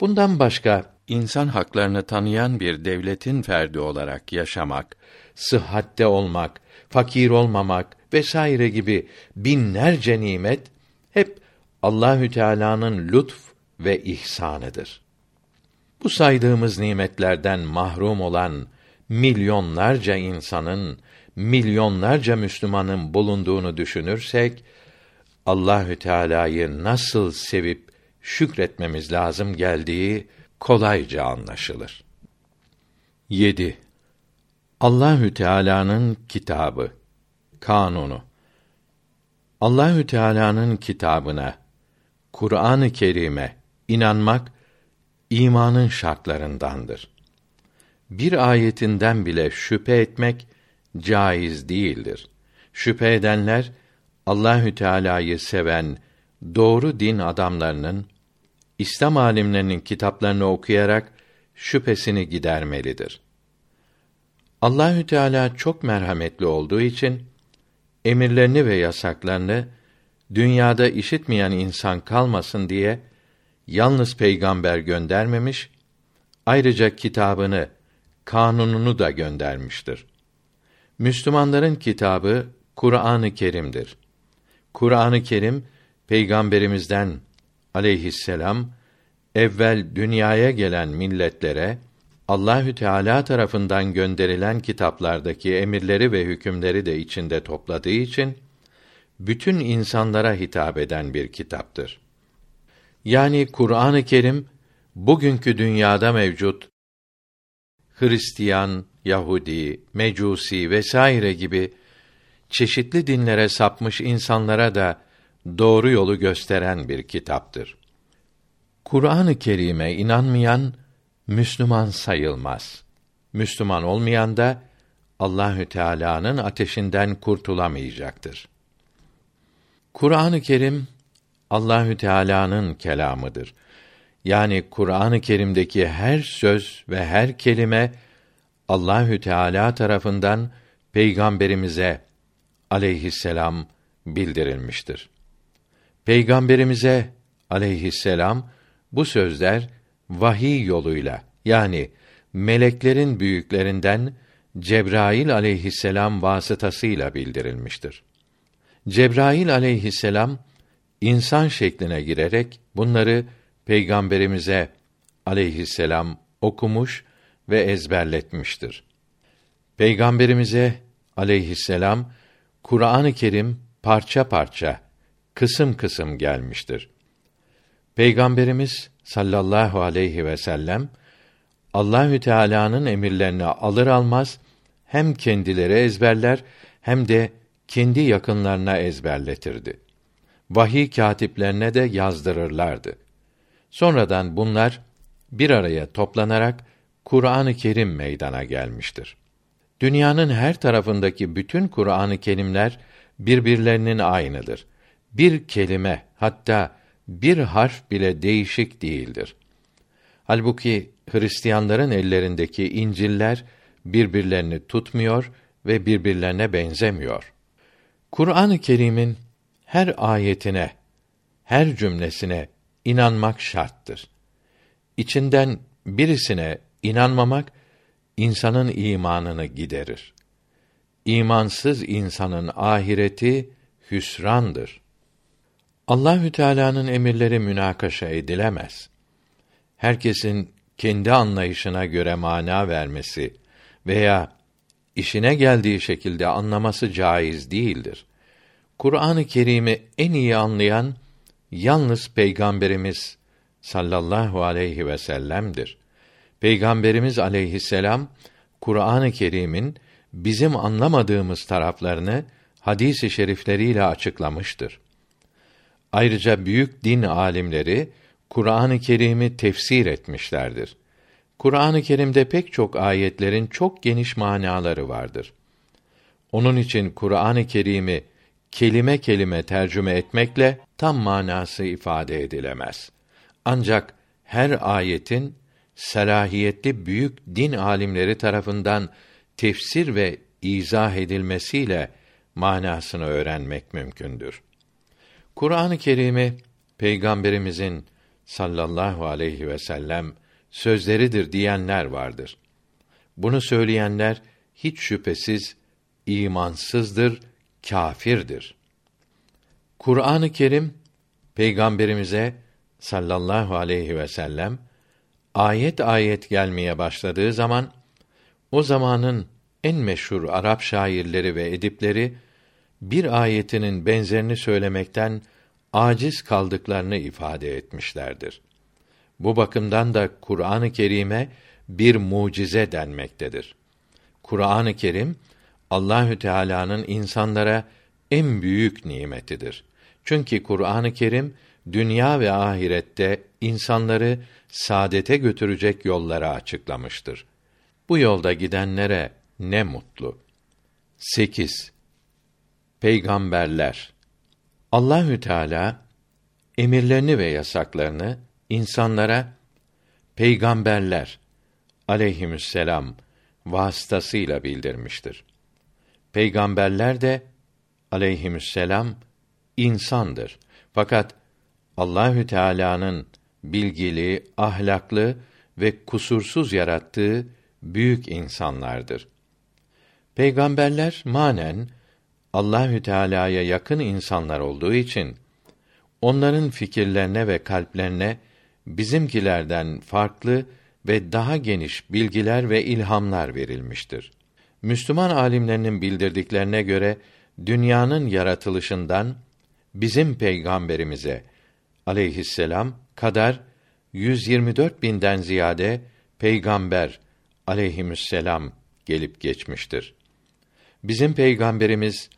Bundan başka insan haklarını tanıyan bir devletin ferdi olarak yaşamak, sıhhatte olmak, fakir olmamak vesaire gibi binlerce nimet hep Allahü Teala'nın lütf ve ihsanıdır. Bu saydığımız nimetlerden mahrum olan milyonlarca insanın, milyonlarca Müslümanın bulunduğunu düşünürsek Allahü Teala'yı nasıl sevip şükretmemiz lazım geldiği kolayca anlaşılır. 7. Allahü Teala'nın kitabı, kanunu. Allahü Teala'nın kitabına, Kur'an-ı Kerim'e inanmak imanın şartlarındandır. Bir ayetinden bile şüphe etmek caiz değildir. Şüphe edenler Allahü Teala'yı seven doğru din adamlarının İslam alimlerinin kitaplarını okuyarak şüphesini gidermelidir. Allahü Teala çok merhametli olduğu için emirlerini ve yasaklarını dünyada işitmeyen insan kalmasın diye yalnız peygamber göndermemiş, ayrıca kitabını, kanununu da göndermiştir. Müslümanların kitabı Kur'an-ı Kerim'dir. Kur'an-ı Kerim peygamberimizden aleyhisselam evvel dünyaya gelen milletlere Allahü Teala tarafından gönderilen kitaplardaki emirleri ve hükümleri de içinde topladığı için bütün insanlara hitap eden bir kitaptır. Yani Kur'an-ı Kerim bugünkü dünyada mevcut Hristiyan, Yahudi, Mecusi vesaire gibi çeşitli dinlere sapmış insanlara da doğru yolu gösteren bir kitaptır. Kur'an-ı Kerim'e inanmayan Müslüman sayılmaz. Müslüman olmayan da Allahü Teala'nın ateşinden kurtulamayacaktır. Kur'an-ı Kerim Allahü Teala'nın kelamıdır. Yani Kur'an-ı Kerim'deki her söz ve her kelime Allahü Teala tarafından peygamberimize aleyhisselam bildirilmiştir. Peygamberimize aleyhisselam bu sözler vahiy yoluyla yani meleklerin büyüklerinden Cebrail aleyhisselam vasıtasıyla bildirilmiştir. Cebrail aleyhisselam insan şekline girerek bunları peygamberimize aleyhisselam okumuş ve ezberletmiştir. Peygamberimize aleyhisselam Kur'an-ı Kerim parça parça, kısım kısım gelmiştir. Peygamberimiz sallallahu aleyhi ve sellem Allahü Teala'nın emirlerini alır almaz hem kendileri ezberler hem de kendi yakınlarına ezberletirdi. Vahiy katiplerine de yazdırırlardı. Sonradan bunlar bir araya toplanarak Kur'an-ı Kerim meydana gelmiştir. Dünyanın her tarafındaki bütün Kur'an-ı Kerimler birbirlerinin aynıdır. Bir kelime hatta bir harf bile değişik değildir. Halbuki Hristiyanların ellerindeki İncil'ler birbirlerini tutmuyor ve birbirlerine benzemiyor. Kur'an-ı Kerim'in her ayetine, her cümlesine inanmak şarttır. İçinden birisine inanmamak insanın imanını giderir. İmansız insanın ahireti hüsrandır. Allahü Teala'nın emirleri münakaşa edilemez. Herkesin kendi anlayışına göre mana vermesi veya işine geldiği şekilde anlaması caiz değildir. Kur'an-ı Kerim'i en iyi anlayan yalnız peygamberimiz sallallahu aleyhi ve sellem'dir. Peygamberimiz aleyhisselam Kur'an-ı Kerim'in bizim anlamadığımız taraflarını hadis-i şerifleriyle açıklamıştır. Ayrıca büyük din alimleri Kur'an-ı Kerim'i tefsir etmişlerdir. Kur'an-ı Kerim'de pek çok ayetlerin çok geniş manaları vardır. Onun için Kur'an-ı Kerim'i kelime kelime tercüme etmekle tam manası ifade edilemez. Ancak her ayetin selahiyetli büyük din alimleri tarafından tefsir ve izah edilmesiyle manasını öğrenmek mümkündür. Kur'an-ı Kerim'i Peygamberimizin sallallahu aleyhi ve sellem sözleridir diyenler vardır. Bunu söyleyenler hiç şüphesiz imansızdır, kâfirdir. Kur'an-ı Kerim Peygamberimize sallallahu aleyhi ve sellem ayet ayet gelmeye başladığı zaman o zamanın en meşhur Arap şairleri ve edipleri bir ayetinin benzerini söylemekten aciz kaldıklarını ifade etmişlerdir. Bu bakımdan da Kur'an-ı Kerim'e bir mucize denmektedir. Kur'an-ı Kerim Allahü Teala'nın insanlara en büyük nimetidir. Çünkü Kur'an-ı Kerim dünya ve ahirette insanları saadete götürecek yolları açıklamıştır. Bu yolda gidenlere ne mutlu. 8. Peygamberler Allahü Teala emirlerini ve yasaklarını insanlara peygamberler aleyhisselam vasıtasıyla bildirmiştir. Peygamberler de aleyhisselam insandır. Fakat Allahü Teala'nın bilgili, ahlaklı ve kusursuz yarattığı büyük insanlardır. Peygamberler manen Allahü Teala'ya yakın insanlar olduğu için onların fikirlerine ve kalplerine bizimkilerden farklı ve daha geniş bilgiler ve ilhamlar verilmiştir. Müslüman alimlerinin bildirdiklerine göre dünyanın yaratılışından bizim peygamberimize aleyhisselam kadar 124 binden ziyade peygamber aleyhisselam gelip geçmiştir. Bizim peygamberimiz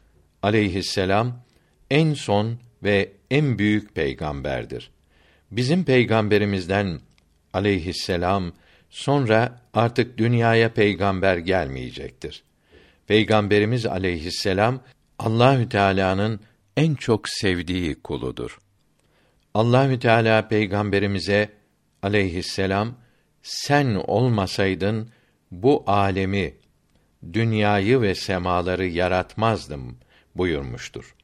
aleyhisselam en son ve en büyük peygamberdir. Bizim peygamberimizden aleyhisselam sonra artık dünyaya peygamber gelmeyecektir. Peygamberimiz aleyhisselam Allahü Teala'nın en çok sevdiği kuludur. Allahü Teala peygamberimize aleyhisselam sen olmasaydın bu alemi dünyayı ve semaları yaratmazdım buyurmuştur.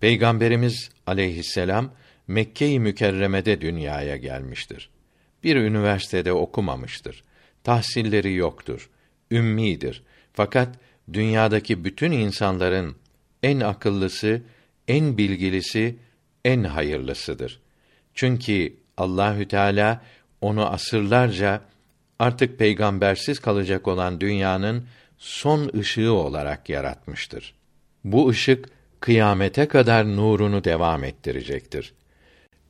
Peygamberimiz aleyhisselam Mekke-i Mükerreme'de dünyaya gelmiştir. Bir üniversitede okumamıştır. Tahsilleri yoktur. Ümmidir. Fakat dünyadaki bütün insanların en akıllısı, en bilgilisi, en hayırlısıdır. Çünkü Allahü Teala onu asırlarca artık peygambersiz kalacak olan dünyanın son ışığı olarak yaratmıştır. Bu ışık kıyamete kadar nurunu devam ettirecektir.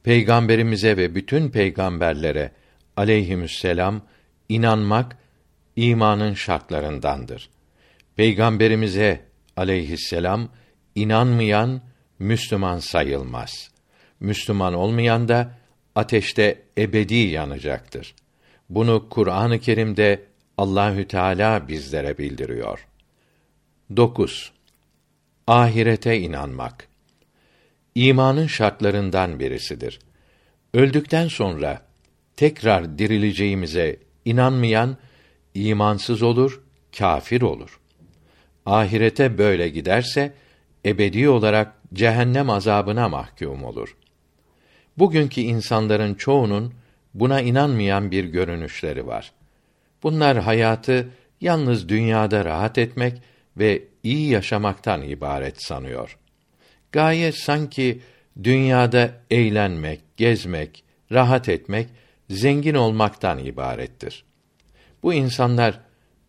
Peygamberimize ve bütün peygamberlere aleyhisselam inanmak imanın şartlarındandır. Peygamberimize aleyhisselam inanmayan Müslüman sayılmaz. Müslüman olmayan da ateşte ebedi yanacaktır. Bunu Kur'an-ı Kerim'de Allahü Teala bizlere bildiriyor. 9. Ahirete inanmak. İmanın şartlarından birisidir. Öldükten sonra tekrar dirileceğimize inanmayan imansız olur, kâfir olur. Ahirete böyle giderse ebedi olarak cehennem azabına mahkum olur. Bugünkü insanların çoğunun buna inanmayan bir görünüşleri var. Bunlar hayatı yalnız dünyada rahat etmek ve iyi yaşamaktan ibaret sanıyor. Gaye sanki dünyada eğlenmek, gezmek, rahat etmek, zengin olmaktan ibarettir. Bu insanlar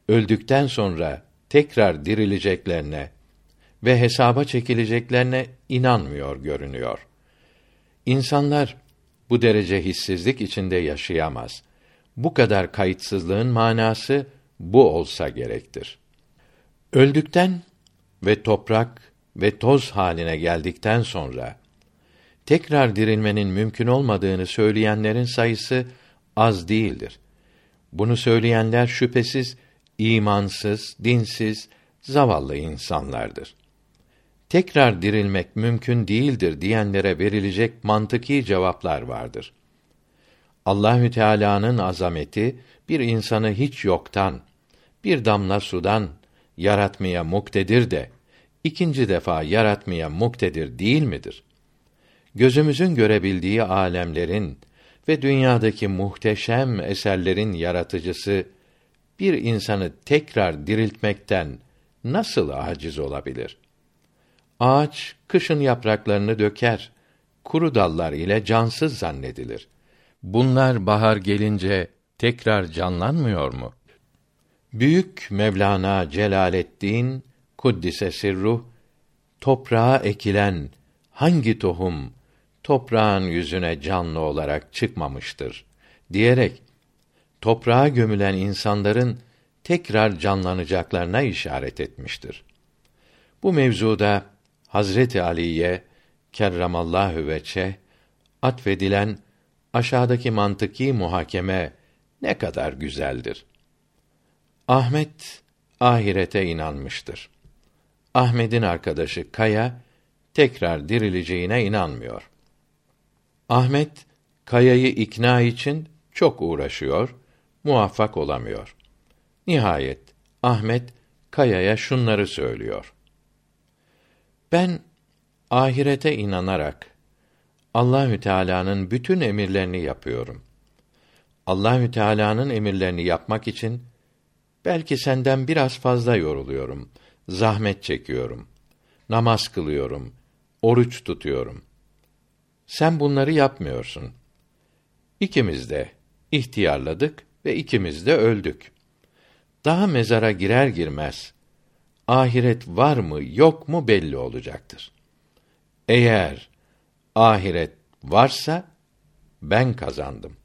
öldükten sonra tekrar dirileceklerine ve hesaba çekileceklerine inanmıyor görünüyor. İnsanlar bu derece hissizlik içinde yaşayamaz. Bu kadar kayıtsızlığın manası bu olsa gerektir. Öldükten ve toprak ve toz haline geldikten sonra tekrar dirilmenin mümkün olmadığını söyleyenlerin sayısı az değildir. Bunu söyleyenler şüphesiz imansız, dinsiz, zavallı insanlardır. Tekrar dirilmek mümkün değildir diyenlere verilecek mantıki cevaplar vardır. Allahü Teala'nın azameti bir insanı hiç yoktan, bir damla sudan yaratmaya muktedir de ikinci defa yaratmaya muktedir değil midir? Gözümüzün görebildiği alemlerin ve dünyadaki muhteşem eserlerin yaratıcısı bir insanı tekrar diriltmekten nasıl aciz olabilir? Ağaç kışın yapraklarını döker, kuru dallar ile cansız zannedilir. Bunlar bahar gelince tekrar canlanmıyor mu? Büyük Mevlana Celaleddin Kuddise sirruh toprağa ekilen hangi tohum toprağın yüzüne canlı olarak çıkmamıştır diyerek toprağa gömülen insanların tekrar canlanacaklarına işaret etmiştir. Bu mevzuda Hazreti Ali'ye kerramallahu veçe atfedilen aşağıdaki mantıki muhakeme ne kadar güzeldir. Ahmet ahirete inanmıştır. Ahmet'in arkadaşı Kaya tekrar dirileceğine inanmıyor. Ahmet Kaya'yı ikna için çok uğraşıyor, muvaffak olamıyor. Nihayet Ahmet Kaya'ya şunları söylüyor. Ben ahirete inanarak Allahü Teala'nın bütün emirlerini yapıyorum. Allahü Teala'nın emirlerini yapmak için belki senden biraz fazla yoruluyorum, zahmet çekiyorum, namaz kılıyorum, oruç tutuyorum. Sen bunları yapmıyorsun. İkimiz de ihtiyarladık ve ikimiz de öldük. Daha mezara girer girmez ahiret var mı yok mu belli olacaktır. Eğer ahiret varsa ben kazandım.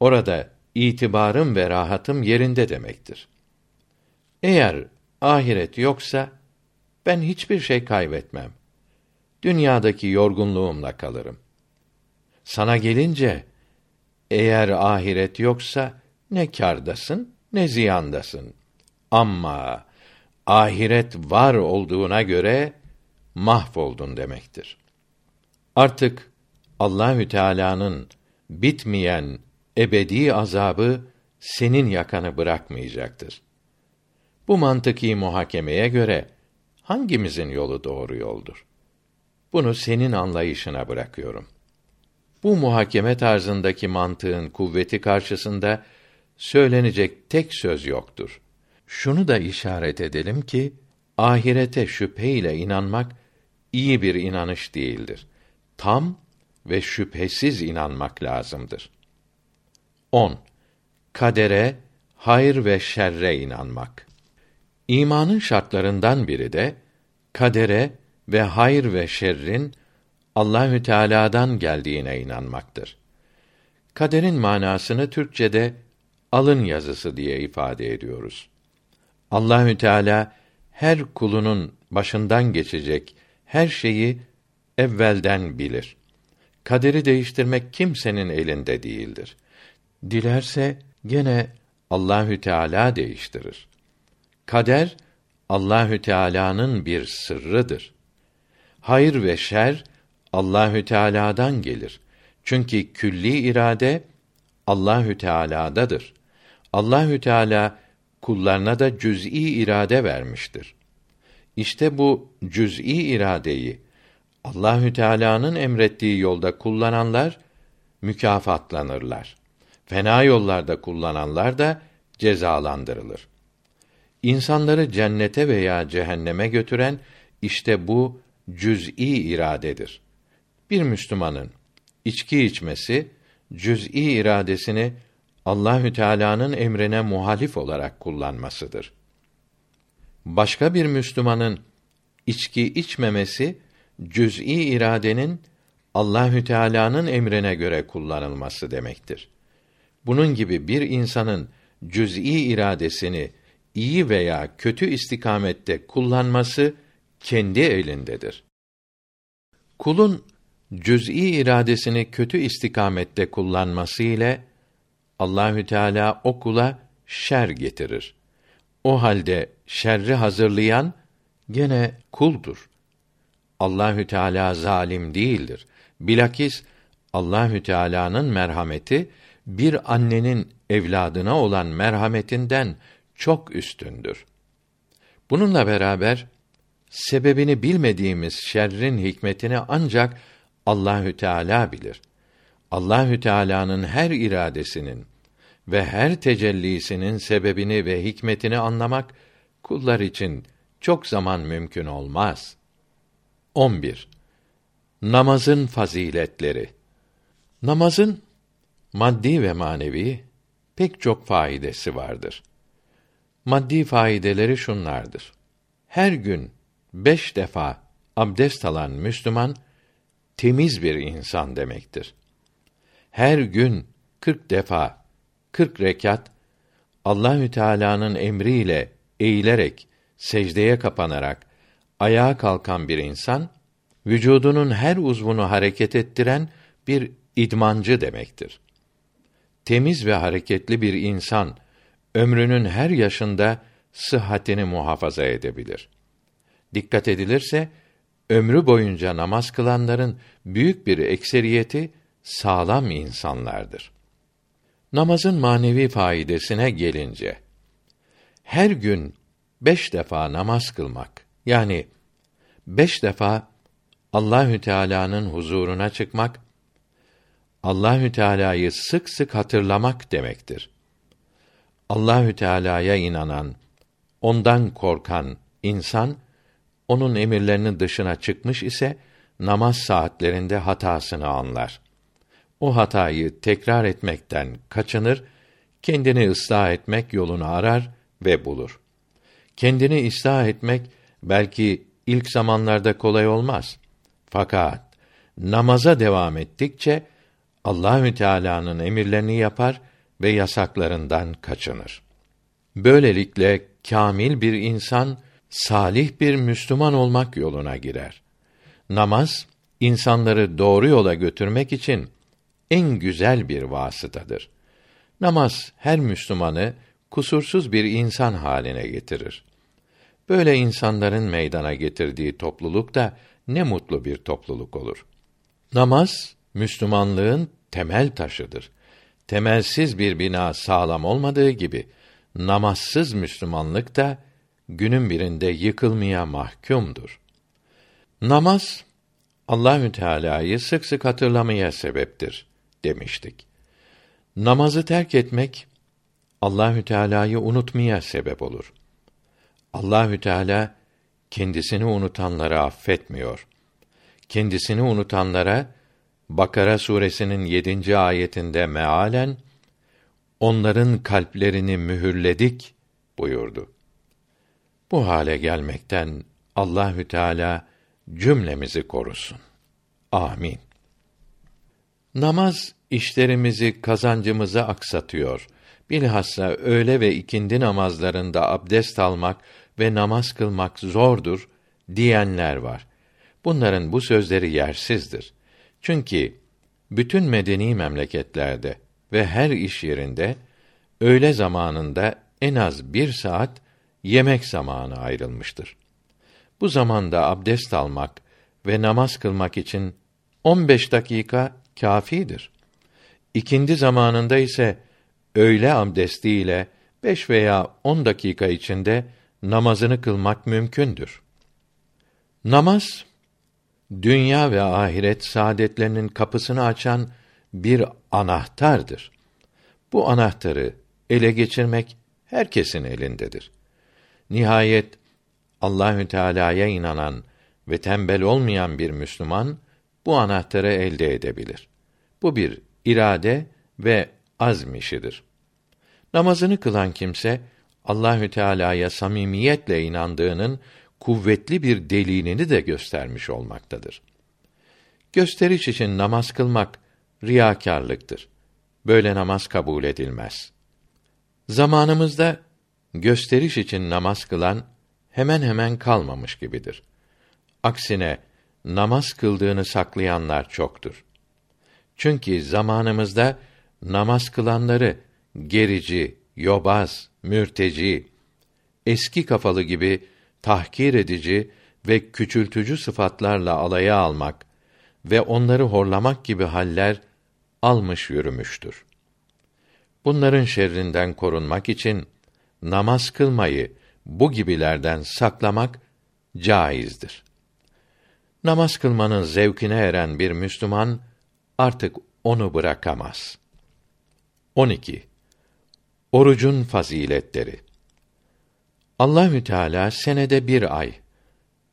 Orada itibarım ve rahatım yerinde demektir. Eğer ahiret yoksa ben hiçbir şey kaybetmem. Dünyadaki yorgunluğumla kalırım. Sana gelince eğer ahiret yoksa ne kârdasın ne ziyandasın. Ama ahiret var olduğuna göre mahvoldun demektir. Artık Allahü Teala'nın bitmeyen ebedi azabı senin yakanı bırakmayacaktır. Bu mantıki muhakemeye göre hangimizin yolu doğru yoldur? Bunu senin anlayışına bırakıyorum. Bu muhakeme tarzındaki mantığın kuvveti karşısında söylenecek tek söz yoktur. Şunu da işaret edelim ki ahirete şüpheyle inanmak iyi bir inanış değildir. Tam ve şüphesiz inanmak lazımdır. 10. Kadere, hayır ve şerre inanmak. İmanın şartlarından biri de kadere ve hayır ve şerrin Allahü Teala'dan geldiğine inanmaktır. Kaderin manasını Türkçede alın yazısı diye ifade ediyoruz. Allahü Teala her kulunun başından geçecek her şeyi evvelden bilir. Kaderi değiştirmek kimsenin elinde değildir. Dilerse gene Allahü Teala değiştirir. Kader Allahü Teala'nın bir sırrıdır. Hayır ve şer Allahü Teala'dan gelir. Çünkü külli irade Allahü Teala'dadır. Allahü Teala kullarına da cüz'i irade vermiştir. İşte bu cüz'i iradeyi Allahü Teala'nın emrettiği yolda kullananlar mükafatlanırlar. Fena yollarda kullananlar da cezalandırılır. İnsanları cennete veya cehenneme götüren işte bu cüz'i iradedir. Bir Müslümanın içki içmesi cüz'i iradesini Allahü Teala'nın emrine muhalif olarak kullanmasıdır. Başka bir Müslümanın içki içmemesi cüz'i iradenin Allahü Teala'nın emrine göre kullanılması demektir. Bunun gibi bir insanın cüz'i iradesini iyi veya kötü istikamette kullanması kendi elindedir. Kulun cüz'i iradesini kötü istikamette kullanması ile Allahü Teala o kula şer getirir. O halde şerri hazırlayan gene kuldur. Allahü Teala zalim değildir. Bilakis Allahü Teala'nın merhameti bir annenin evladına olan merhametinden çok üstündür. Bununla beraber sebebini bilmediğimiz şerrin hikmetini ancak Allahü Teala bilir. Allahü Teala'nın her iradesinin ve her tecellisinin sebebini ve hikmetini anlamak kullar için çok zaman mümkün olmaz. 11. Namazın faziletleri. Namazın maddi ve manevi pek çok faidesi vardır. Maddi faydeleri şunlardır. Her gün beş defa abdest alan Müslüman temiz bir insan demektir. Her gün kırk defa kırk rekat Allahü Teala'nın emriyle eğilerek secdeye kapanarak ayağa kalkan bir insan vücudunun her uzvunu hareket ettiren bir idmancı demektir. Temiz ve hareketli bir insan ömrünün her yaşında sıhhatini muhafaza edebilir. Dikkat edilirse ömrü boyunca namaz kılanların büyük bir ekseriyeti sağlam insanlardır. Namazın manevi faidesine gelince, her gün beş defa namaz kılmak, yani beş defa Allahü Teala'nın huzuruna çıkmak, Allahü Teala'yı sık sık hatırlamak demektir. Allahü Teala'ya inanan, ondan korkan insan onun emirlerinin dışına çıkmış ise namaz saatlerinde hatasını anlar. O hatayı tekrar etmekten kaçınır, kendini ıslah etmek yolunu arar ve bulur. Kendini ıslah etmek belki ilk zamanlarda kolay olmaz. Fakat namaza devam ettikçe Allahü Teala'nın emirlerini yapar ve yasaklarından kaçınır. Böylelikle kamil bir insan salih bir Müslüman olmak yoluna girer. Namaz insanları doğru yola götürmek için en güzel bir vasıtadır. Namaz her Müslümanı kusursuz bir insan haline getirir. Böyle insanların meydana getirdiği topluluk da ne mutlu bir topluluk olur. Namaz Müslümanlığın temel taşıdır. Temelsiz bir bina sağlam olmadığı gibi namazsız Müslümanlık da günün birinde yıkılmaya mahkumdur. Namaz Allahü Teala'yı sık sık hatırlamaya sebeptir demiştik. Namazı terk etmek Allahü Teala'yı unutmaya sebep olur. Allahü Teala kendisini unutanları affetmiyor. Kendisini unutanlara Bakara suresinin yedinci ayetinde mealen onların kalplerini mühürledik buyurdu. Bu hale gelmekten Allahü Teala cümlemizi korusun. Amin. Namaz işlerimizi, kazancımızı aksatıyor. Bilhassa öğle ve ikindi namazlarında abdest almak ve namaz kılmak zordur diyenler var. Bunların bu sözleri yersizdir. Çünkü bütün medeni memleketlerde ve her iş yerinde öğle zamanında en az bir saat yemek zamanı ayrılmıştır. Bu zamanda abdest almak ve namaz kılmak için 15 dakika kâfidir. İkindi zamanında ise öğle abdestiyle beş veya on dakika içinde namazını kılmak mümkündür. Namaz dünya ve ahiret saadetlerinin kapısını açan bir anahtardır. Bu anahtarı ele geçirmek herkesin elindedir. Nihayet Allahü Teala'ya inanan ve tembel olmayan bir Müslüman bu anahtarı elde edebilir. Bu bir irade ve azm işidir. Namazını kılan kimse Allahü Teala'ya samimiyetle inandığının kuvvetli bir delilini de göstermiş olmaktadır. Gösteriş için namaz kılmak riyakarlıktır. böyle namaz kabul edilmez. Zamanımızda gösteriş için namaz kılan hemen hemen kalmamış gibidir. Aksine namaz kıldığını saklayanlar çoktur. Çünkü zamanımızda namaz kılanları gerici, yobaz, mürteci, eski kafalı gibi tahkir edici ve küçültücü sıfatlarla alaya almak ve onları horlamak gibi haller almış yürümüştür. Bunların şerrinden korunmak için namaz kılmayı bu gibilerden saklamak caizdir. Namaz kılmanın zevkine eren bir Müslüman artık onu bırakamaz. 12. Orucun faziletleri. Allahü Teala senede bir ay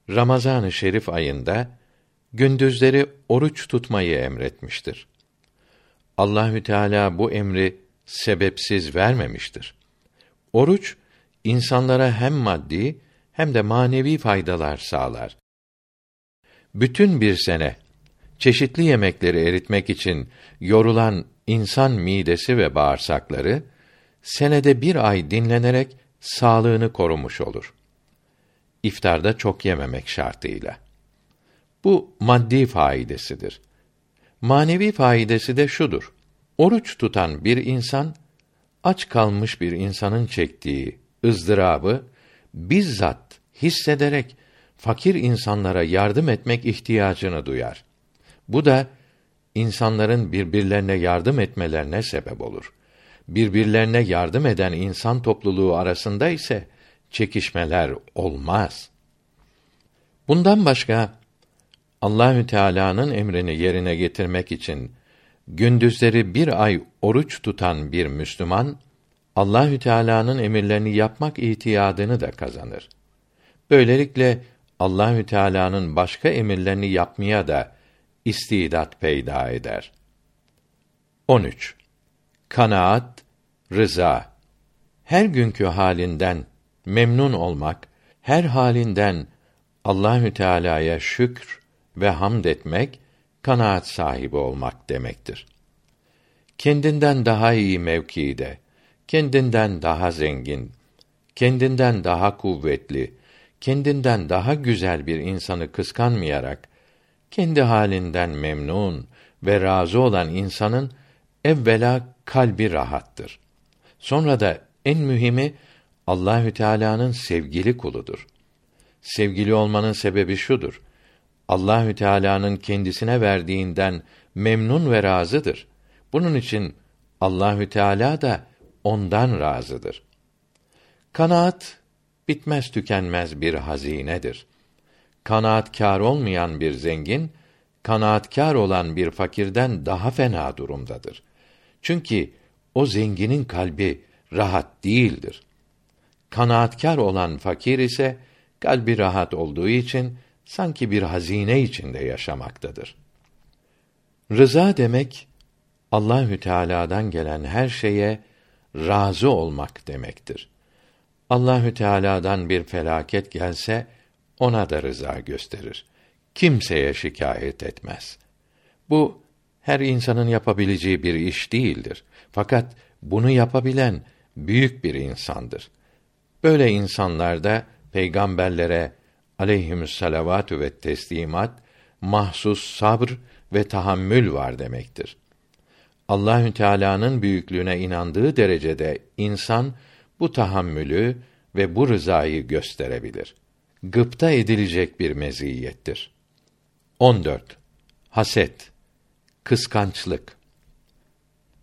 Ramazan-ı Şerif ayında gündüzleri oruç tutmayı emretmiştir. Allahü Teala bu emri sebepsiz vermemiştir. Oruç insanlara hem maddi hem de manevi faydalar sağlar. Bütün bir sene çeşitli yemekleri eritmek için yorulan insan midesi ve bağırsakları senede bir ay dinlenerek sağlığını korumuş olur. İftarda çok yememek şartıyla. Bu maddi faidesidir. Manevi faidesi de şudur. Oruç tutan bir insan aç kalmış bir insanın çektiği ızdırabı bizzat hissederek fakir insanlara yardım etmek ihtiyacını duyar. Bu da insanların birbirlerine yardım etmelerine sebep olur. Birbirlerine yardım eden insan topluluğu arasında ise çekişmeler olmaz. Bundan başka Allahü Teala'nın emrini yerine getirmek için gündüzleri bir ay oruç tutan bir Müslüman Allahü Teala'nın emirlerini yapmak itiyadını da kazanır. Böylelikle Allahü Teala'nın başka emirlerini yapmaya da istidat peyda eder. 13. Kanaat, rıza. Her günkü halinden memnun olmak, her halinden Allahü Teala'ya şükr ve hamd etmek kanaat sahibi olmak demektir. Kendinden daha iyi mevkiide, kendinden daha zengin, kendinden daha kuvvetli, kendinden daha güzel bir insanı kıskanmayarak kendi halinden memnun ve razı olan insanın evvela kalbi rahattır. Sonra da en mühimi Allahü Teala'nın sevgili kuludur. Sevgili olmanın sebebi şudur. Allahü Teala'nın kendisine verdiğinden memnun ve razıdır. Bunun için Allahü Teala da ondan razıdır. Kanaat bitmez tükenmez bir hazinedir. Kanaatkâr olmayan bir zengin, kanaatkâr olan bir fakirden daha fena durumdadır. Çünkü o zenginin kalbi rahat değildir. Kanaatkâr olan fakir ise kalbi rahat olduğu için sanki bir hazine içinde yaşamaktadır. Rıza demek Allahü Teala'dan gelen her şeye razı olmak demektir. Allahü Teala'dan bir felaket gelse ona da rıza gösterir. Kimseye şikayet etmez. Bu her insanın yapabileceği bir iş değildir. Fakat bunu yapabilen büyük bir insandır. Böyle insanlarda peygamberlere aleyhimüsselavatü ve teslimat mahsus sabr ve tahammül var demektir. Allahü Teala'nın büyüklüğüne inandığı derecede insan bu tahammülü ve bu rızayı gösterebilir. Gıpta edilecek bir meziyettir. 14. Haset, kıskançlık.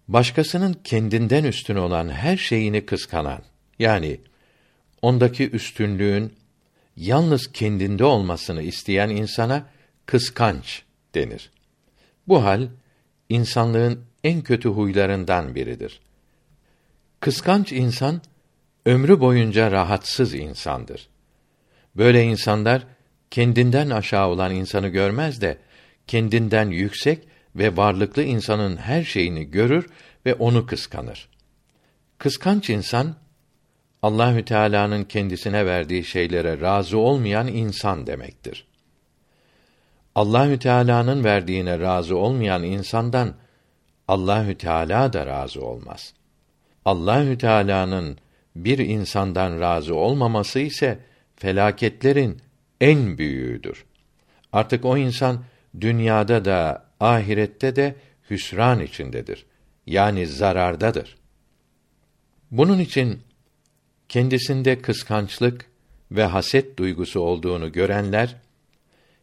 Başkasının kendinden üstün olan her şeyini kıskanan, yani ondaki üstünlüğün yalnız kendinde olmasını isteyen insana kıskanç denir. Bu hal insanlığın en kötü huylarından biridir. Kıskanç insan ömrü boyunca rahatsız insandır. Böyle insanlar kendinden aşağı olan insanı görmez de kendinden yüksek ve varlıklı insanın her şeyini görür ve onu kıskanır. Kıskanç insan Allahü Teala'nın kendisine verdiği şeylere razı olmayan insan demektir. Allahü Teala'nın verdiğine razı olmayan insandan Allahü Teala da razı olmaz. Allahü Teala'nın bir insandan razı olmaması ise felaketlerin en büyüğüdür. Artık o insan dünyada da ahirette de hüsran içindedir. Yani zarardadır. Bunun için kendisinde kıskançlık ve haset duygusu olduğunu görenler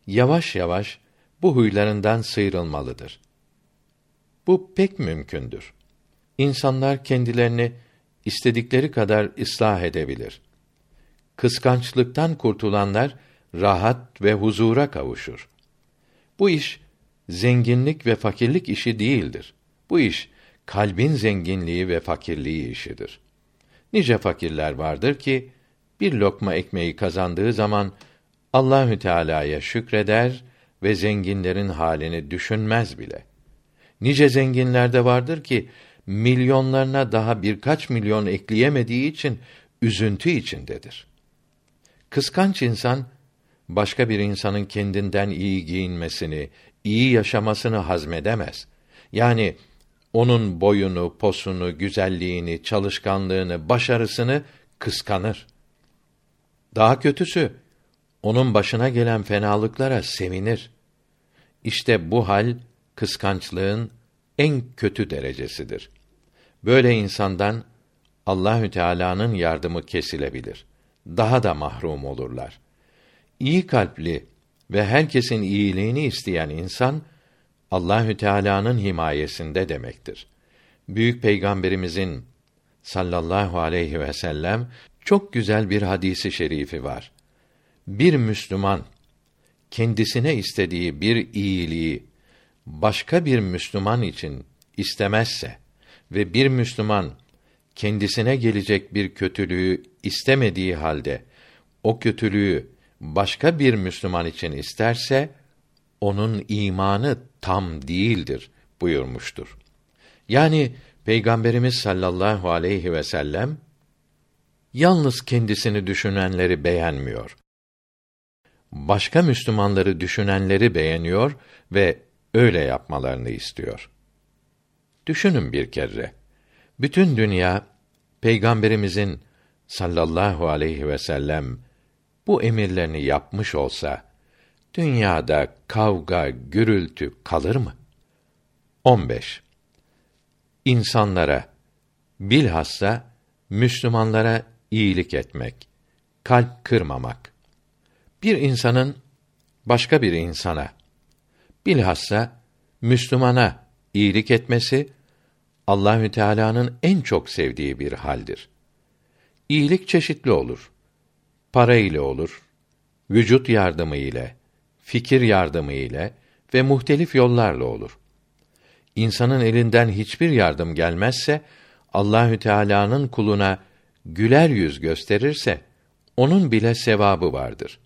yavaş yavaş bu huylarından sıyrılmalıdır. Bu pek mümkündür. İnsanlar kendilerini istedikleri kadar ıslah edebilir. Kıskançlıktan kurtulanlar rahat ve huzura kavuşur. Bu iş zenginlik ve fakirlik işi değildir. Bu iş kalbin zenginliği ve fakirliği işidir. Nice fakirler vardır ki bir lokma ekmeği kazandığı zaman Allahü Teala'ya şükreder ve zenginlerin halini düşünmez bile. Nice zenginler de vardır ki milyonlarına daha birkaç milyon ekleyemediği için üzüntü içindedir. Kıskanç insan başka bir insanın kendinden iyi giyinmesini, iyi yaşamasını hazmedemez. Yani onun boyunu, posunu, güzelliğini, çalışkanlığını, başarısını kıskanır. Daha kötüsü, onun başına gelen fenalıklara sevinir. İşte bu hal kıskançlığın en kötü derecesidir. Böyle insandan Allahü Teala'nın yardımı kesilebilir. Daha da mahrum olurlar. İyi kalpli ve herkesin iyiliğini isteyen insan Allahü Teala'nın himayesinde demektir. Büyük peygamberimizin sallallahu aleyhi ve sellem çok güzel bir hadisi şerifi var. Bir Müslüman kendisine istediği bir iyiliği başka bir Müslüman için istemezse ve bir Müslüman kendisine gelecek bir kötülüğü istemediği halde o kötülüğü başka bir Müslüman için isterse onun imanı tam değildir buyurmuştur. Yani Peygamberimiz sallallahu aleyhi ve sellem yalnız kendisini düşünenleri beğenmiyor. Başka Müslümanları düşünenleri beğeniyor ve öyle yapmalarını istiyor. Düşünün bir kere. Bütün dünya peygamberimizin sallallahu aleyhi ve sellem bu emirlerini yapmış olsa dünyada kavga, gürültü kalır mı? 15. İnsanlara bilhassa Müslümanlara iyilik etmek, kalp kırmamak. Bir insanın başka bir insana bilhassa Müslümana iyilik etmesi Allahü Teala'nın en çok sevdiği bir haldir. İyilik çeşitli olur. Para ile olur, vücut yardımı ile, fikir yardımı ile ve muhtelif yollarla olur. İnsanın elinden hiçbir yardım gelmezse Allahü Teala'nın kuluna güler yüz gösterirse onun bile sevabı vardır.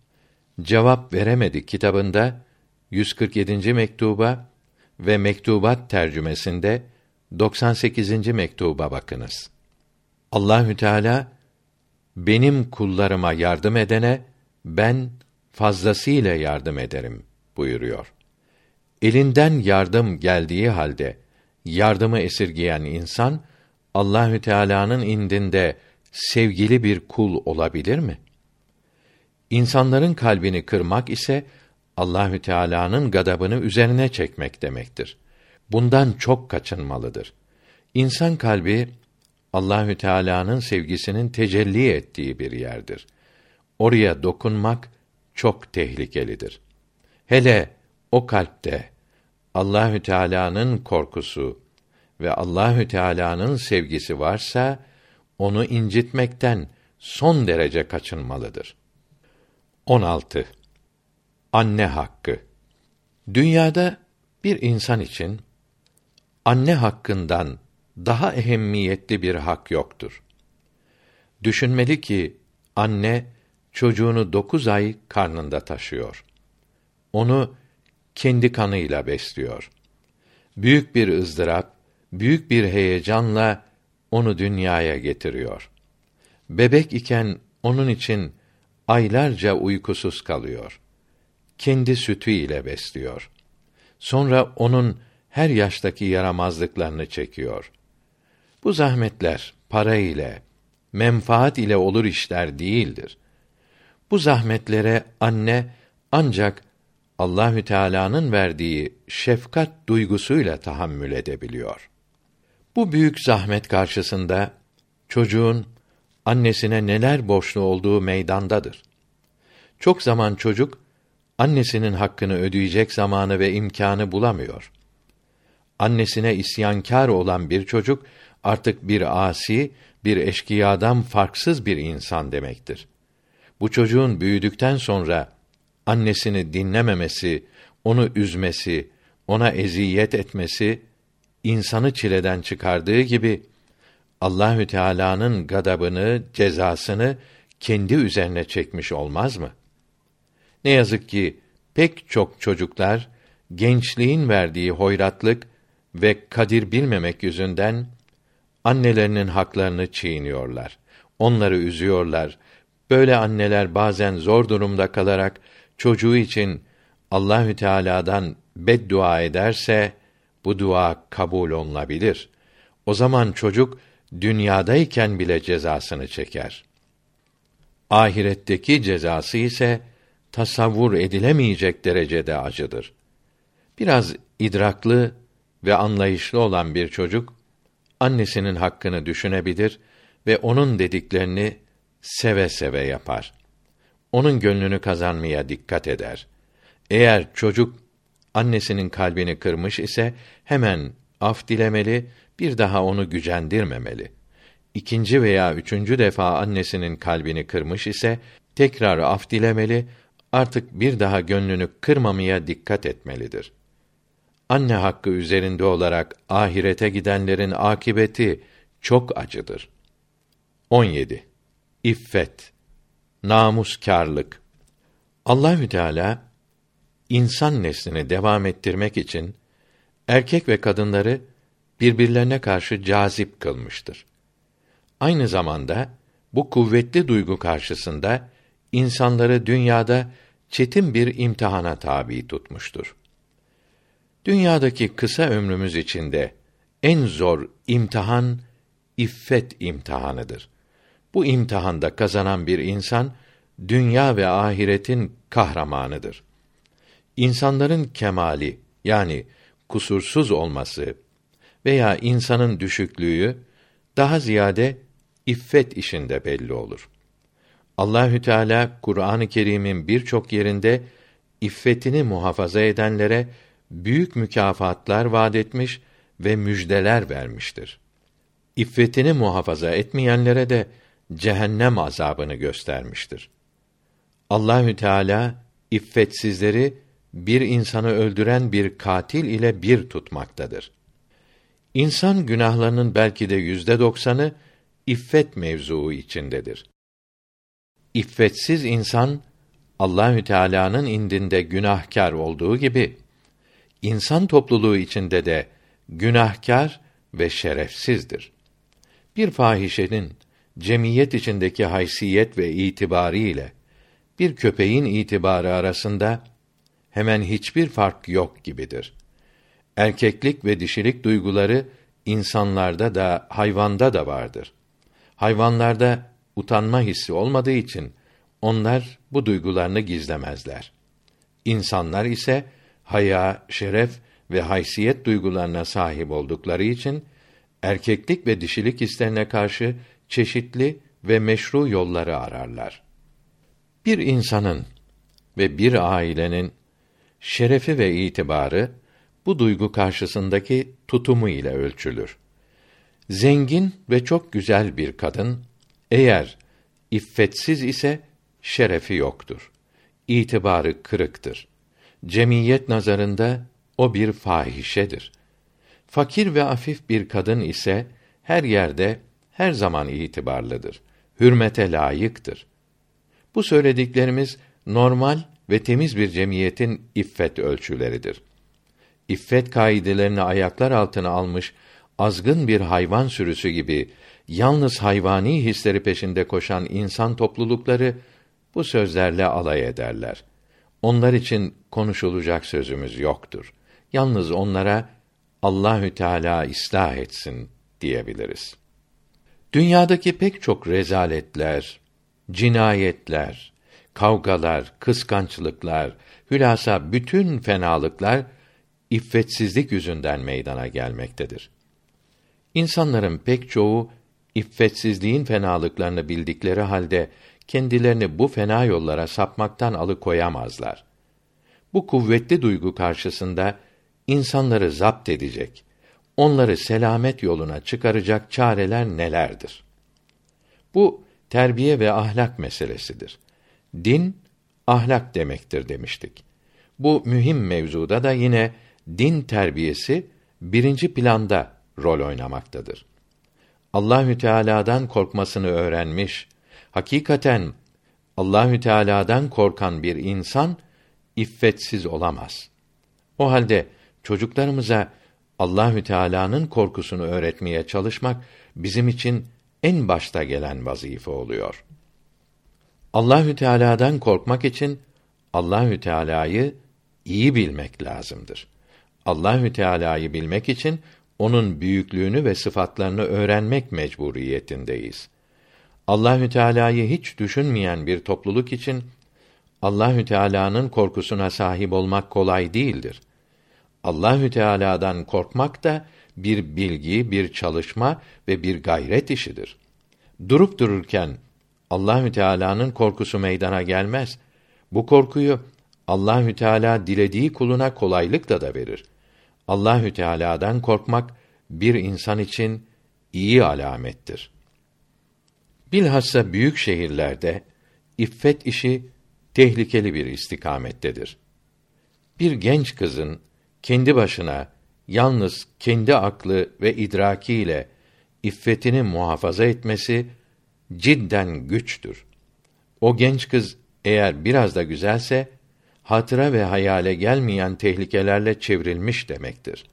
Cevap veremedik kitabında 147. mektuba ve mektubat tercümesinde 98. mektuba bakınız. Allahü Teala benim kullarıma yardım edene ben fazlasıyla yardım ederim buyuruyor. Elinden yardım geldiği halde yardımı esirgeyen insan Allahü Teala'nın indinde sevgili bir kul olabilir mi? İnsanların kalbini kırmak ise Allahü Teala'nın gadabını üzerine çekmek demektir. Bundan çok kaçınmalıdır. İnsan kalbi Allahü Teala'nın sevgisinin tecelli ettiği bir yerdir. Oraya dokunmak çok tehlikelidir. Hele o kalpte Allahü Teala'nın korkusu ve Allahü Teala'nın sevgisi varsa onu incitmekten son derece kaçınmalıdır. 16. Anne hakkı. Dünyada bir insan için anne hakkından daha ehemmiyetli bir hak yoktur. Düşünmeli ki anne çocuğunu dokuz ay karnında taşıyor. Onu kendi kanıyla besliyor. Büyük bir ızdırap, büyük bir heyecanla onu dünyaya getiriyor. Bebek iken onun için aylarca uykusuz kalıyor. Kendi sütü ile besliyor. Sonra onun her yaştaki yaramazlıklarını çekiyor. Bu zahmetler para ile, menfaat ile olur işler değildir. Bu zahmetlere anne ancak Allahü Teala'nın verdiği şefkat duygusuyla tahammül edebiliyor. Bu büyük zahmet karşısında çocuğun annesine neler borçlu olduğu meydandadır. Çok zaman çocuk annesinin hakkını ödeyecek zamanı ve imkanı bulamıyor. Annesine isyankar olan bir çocuk artık bir asi, bir eşkıyadan farksız bir insan demektir. Bu çocuğun büyüdükten sonra annesini dinlememesi, onu üzmesi, ona eziyet etmesi insanı çileden çıkardığı gibi Allahü Teala'nın gadabını, cezasını kendi üzerine çekmiş olmaz mı? Ne yazık ki pek çok çocuklar gençliğin verdiği hoyratlık ve kadir bilmemek yüzünden annelerinin haklarını çiğniyorlar. Onları üzüyorlar. Böyle anneler bazen zor durumda kalarak çocuğu için Allahü Teala'dan beddua ederse bu dua kabul olunabilir. O zaman çocuk dünyadayken bile cezasını çeker. Ahiretteki cezası ise tasavvur edilemeyecek derecede acıdır. Biraz idraklı ve anlayışlı olan bir çocuk annesinin hakkını düşünebilir ve onun dediklerini seve seve yapar. Onun gönlünü kazanmaya dikkat eder. Eğer çocuk annesinin kalbini kırmış ise hemen af dilemeli, bir daha onu gücendirmemeli. İkinci veya üçüncü defa annesinin kalbini kırmış ise tekrar af dilemeli, artık bir daha gönlünü kırmamaya dikkat etmelidir. Anne hakkı üzerinde olarak ahirete gidenlerin akibeti çok acıdır. 17. İffet, namuskarlık. Allahü Teala insan neslini devam ettirmek için erkek ve kadınları birbirlerine karşı cazip kılmıştır. Aynı zamanda bu kuvvetli duygu karşısında insanları dünyada çetin bir imtihana tabi tutmuştur. Dünyadaki kısa ömrümüz içinde en zor imtihan iffet imtihanıdır. Bu imtihanda kazanan bir insan dünya ve ahiretin kahramanıdır. İnsanların kemali yani kusursuz olması veya insanın düşüklüğü daha ziyade iffet işinde belli olur. Allahü Teala Kur'an-ı Kerim'in birçok yerinde iffetini muhafaza edenlere büyük mükafatlar vaad etmiş ve müjdeler vermiştir. İffetini muhafaza etmeyenlere de cehennem azabını göstermiştir. Allahü Teala iffetsizleri bir insanı öldüren bir katil ile bir tutmaktadır. İnsan günahlarının belki de yüzde doksanı iffet mevzuu içindedir. İffetsiz insan Allahü Teala'nın indinde günahkar olduğu gibi insan topluluğu içinde de günahkar ve şerefsizdir. Bir fahişenin cemiyet içindeki haysiyet ve itibarı ile bir köpeğin itibarı arasında hemen hiçbir fark yok gibidir. Erkeklik ve dişilik duyguları insanlarda da hayvanda da vardır. Hayvanlarda utanma hissi olmadığı için onlar bu duygularını gizlemezler. İnsanlar ise haya, şeref ve haysiyet duygularına sahip oldukları için erkeklik ve dişilik hislerine karşı çeşitli ve meşru yolları ararlar. Bir insanın ve bir ailenin şerefi ve itibarı bu duygu karşısındaki tutumu ile ölçülür. Zengin ve çok güzel bir kadın eğer iffetsiz ise şerefi yoktur. İtibarı kırıktır. Cemiyet nazarında o bir fahişedir. Fakir ve afif bir kadın ise her yerde her zaman itibarlıdır. Hürmete layıktır. Bu söylediklerimiz normal ve temiz bir cemiyetin iffet ölçüleridir. İffet kaidelerini ayaklar altına almış azgın bir hayvan sürüsü gibi yalnız hayvani hisleri peşinde koşan insan toplulukları bu sözlerle alay ederler. Onlar için konuşulacak sözümüz yoktur. Yalnız onlara Allahü Teala ıslah etsin diyebiliriz. Dünyadaki pek çok rezaletler, cinayetler, kavgalar, kıskançlıklar, hülasa bütün fenalıklar iffetsizlik yüzünden meydana gelmektedir. İnsanların pek çoğu iffetsizliğin fenalıklarını bildikleri halde kendilerini bu fena yollara sapmaktan alıkoyamazlar. Bu kuvvetli duygu karşısında insanları zapt edecek, onları selamet yoluna çıkaracak çareler nelerdir? Bu terbiye ve ahlak meselesidir. Din ahlak demektir demiştik. Bu mühim mevzuda da yine din terbiyesi birinci planda rol oynamaktadır. Allahü Teala'dan korkmasını öğrenmiş, hakikaten Allahü Teala'dan korkan bir insan iffetsiz olamaz. O halde çocuklarımıza Allahü Teala'nın korkusunu öğretmeye çalışmak bizim için en başta gelen vazife oluyor. Allahü Teala'dan korkmak için Allahü Teala'yı iyi bilmek lazımdır. Allahü Teala'yı bilmek için onun büyüklüğünü ve sıfatlarını öğrenmek mecburiyetindeyiz. Allahü Teala'yı hiç düşünmeyen bir topluluk için Allahü Teala'nın korkusuna sahip olmak kolay değildir. Allahü Teala'dan korkmak da bir bilgi, bir çalışma ve bir gayret işidir. Durup dururken Allahü Teala'nın korkusu meydana gelmez. Bu korkuyu Allahü Teala dilediği kuluna kolaylıkla da verir. Allahü Teala'dan korkmak bir insan için iyi alamettir. Bilhassa büyük şehirlerde iffet işi tehlikeli bir istikamettedir. Bir genç kızın kendi başına yalnız kendi aklı ve idrakiyle iffetini muhafaza etmesi cidden güçtür. O genç kız eğer biraz da güzelse hatıra ve hayale gelmeyen tehlikelerle çevrilmiş demektir.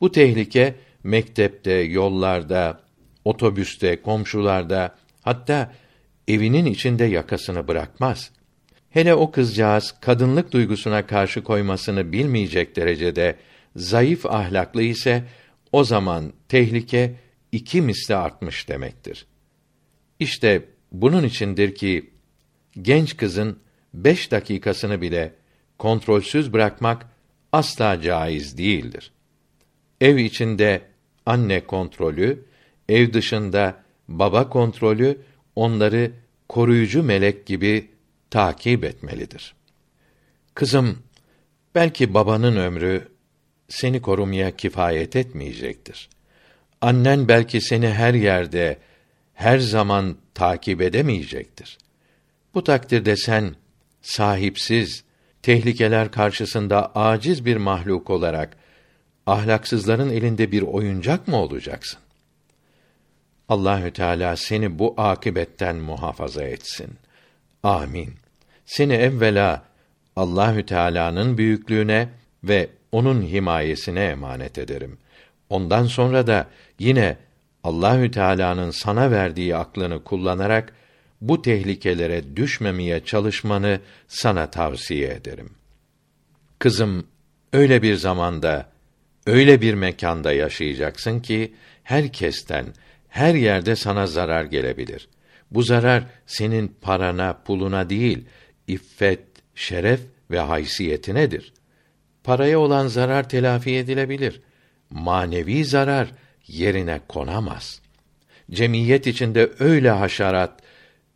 Bu tehlike mektepte, yollarda, otobüste, komşularda, hatta evinin içinde yakasını bırakmaz. Hele o kızcağız kadınlık duygusuna karşı koymasını bilmeyecek derecede zayıf ahlaklı ise o zaman tehlike iki misli artmış demektir. İşte bunun içindir ki genç kızın beş dakikasını bile kontrolsüz bırakmak asla caiz değildir. Ev içinde anne kontrolü, ev dışında baba kontrolü onları koruyucu melek gibi takip etmelidir. Kızım, belki babanın ömrü seni korumaya kifayet etmeyecektir. Annen belki seni her yerde, her zaman takip edemeyecektir. Bu takdirde sen sahipsiz, tehlikeler karşısında aciz bir mahluk olarak ahlaksızların elinde bir oyuncak mı olacaksın? Allahü Teala seni bu akibetten muhafaza etsin. Amin. Seni evvela Allahü Teala'nın büyüklüğüne ve onun himayesine emanet ederim. Ondan sonra da yine Allahü Teala'nın sana verdiği aklını kullanarak bu tehlikelere düşmemeye çalışmanı sana tavsiye ederim. Kızım, öyle bir zamanda, öyle bir mekanda yaşayacaksın ki herkesten, her yerde sana zarar gelebilir. Bu zarar senin parana, puluna değil, iffet, şeref ve haysiyetinedir. Paraya olan zarar telafi edilebilir. Manevi zarar yerine konamaz. Cemiyet içinde öyle haşarat,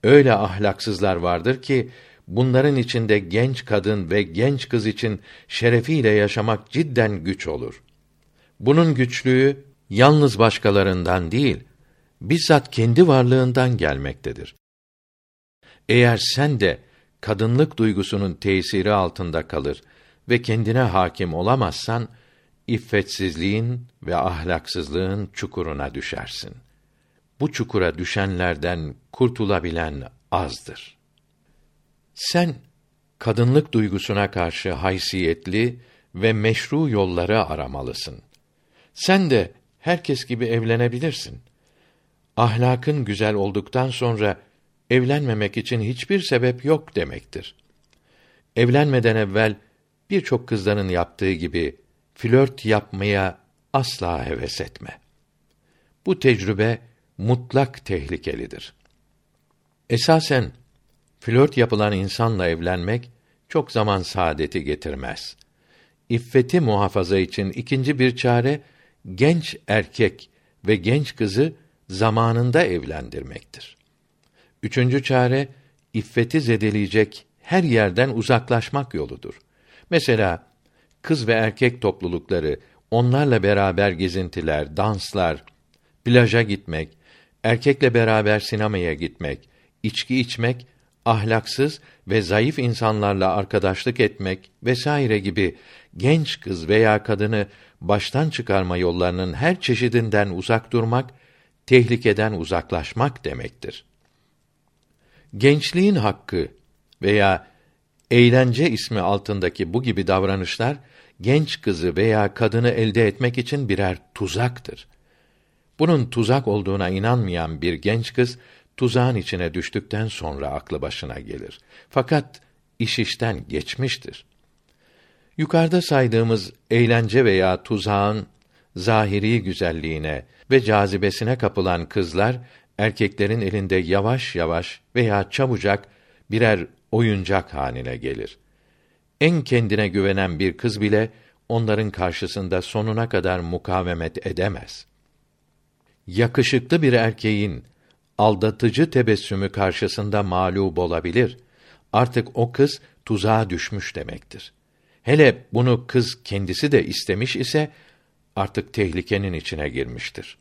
öyle ahlaksızlar vardır ki bunların içinde genç kadın ve genç kız için şerefiyle yaşamak cidden güç olur. Bunun güçlüğü yalnız başkalarından değil, bizzat kendi varlığından gelmektedir. Eğer sen de kadınlık duygusunun tesiri altında kalır ve kendine hakim olamazsan, iffetsizliğin ve ahlaksızlığın çukuruna düşersin. Bu çukura düşenlerden kurtulabilen azdır. Sen kadınlık duygusuna karşı haysiyetli ve meşru yolları aramalısın. Sen de herkes gibi evlenebilirsin. Ahlakın güzel olduktan sonra evlenmemek için hiçbir sebep yok demektir. Evlenmeden evvel birçok kızların yaptığı gibi flört yapmaya asla heves etme. Bu tecrübe mutlak tehlikelidir. Esasen flört yapılan insanla evlenmek çok zaman saadeti getirmez. İffeti muhafaza için ikinci bir çare genç erkek ve genç kızı zamanında evlendirmektir. Üçüncü çare iffeti zedeleyecek her yerden uzaklaşmak yoludur. Mesela kız ve erkek toplulukları, onlarla beraber gezintiler, danslar, plaja gitmek, erkekle beraber sinemaya gitmek, içki içmek, ahlaksız ve zayıf insanlarla arkadaşlık etmek vesaire gibi genç kız veya kadını baştan çıkarma yollarının her çeşidinden uzak durmak, tehlikeden uzaklaşmak demektir. Gençliğin hakkı veya eğlence ismi altındaki bu gibi davranışlar genç kızı veya kadını elde etmek için birer tuzaktır. Bunun tuzak olduğuna inanmayan bir genç kız tuzağın içine düştükten sonra aklı başına gelir. Fakat iş işten geçmiştir. Yukarıda saydığımız eğlence veya tuzağın zahiri güzelliğine ve cazibesine kapılan kızlar erkeklerin elinde yavaş yavaş veya çabucak birer oyuncak haline gelir. En kendine güvenen bir kız bile onların karşısında sonuna kadar mukavemet edemez. Yakışıklı bir erkeğin aldatıcı tebessümü karşısında mağlup olabilir. Artık o kız tuzağa düşmüş demektir. Hele bunu kız kendisi de istemiş ise artık tehlikenin içine girmiştir.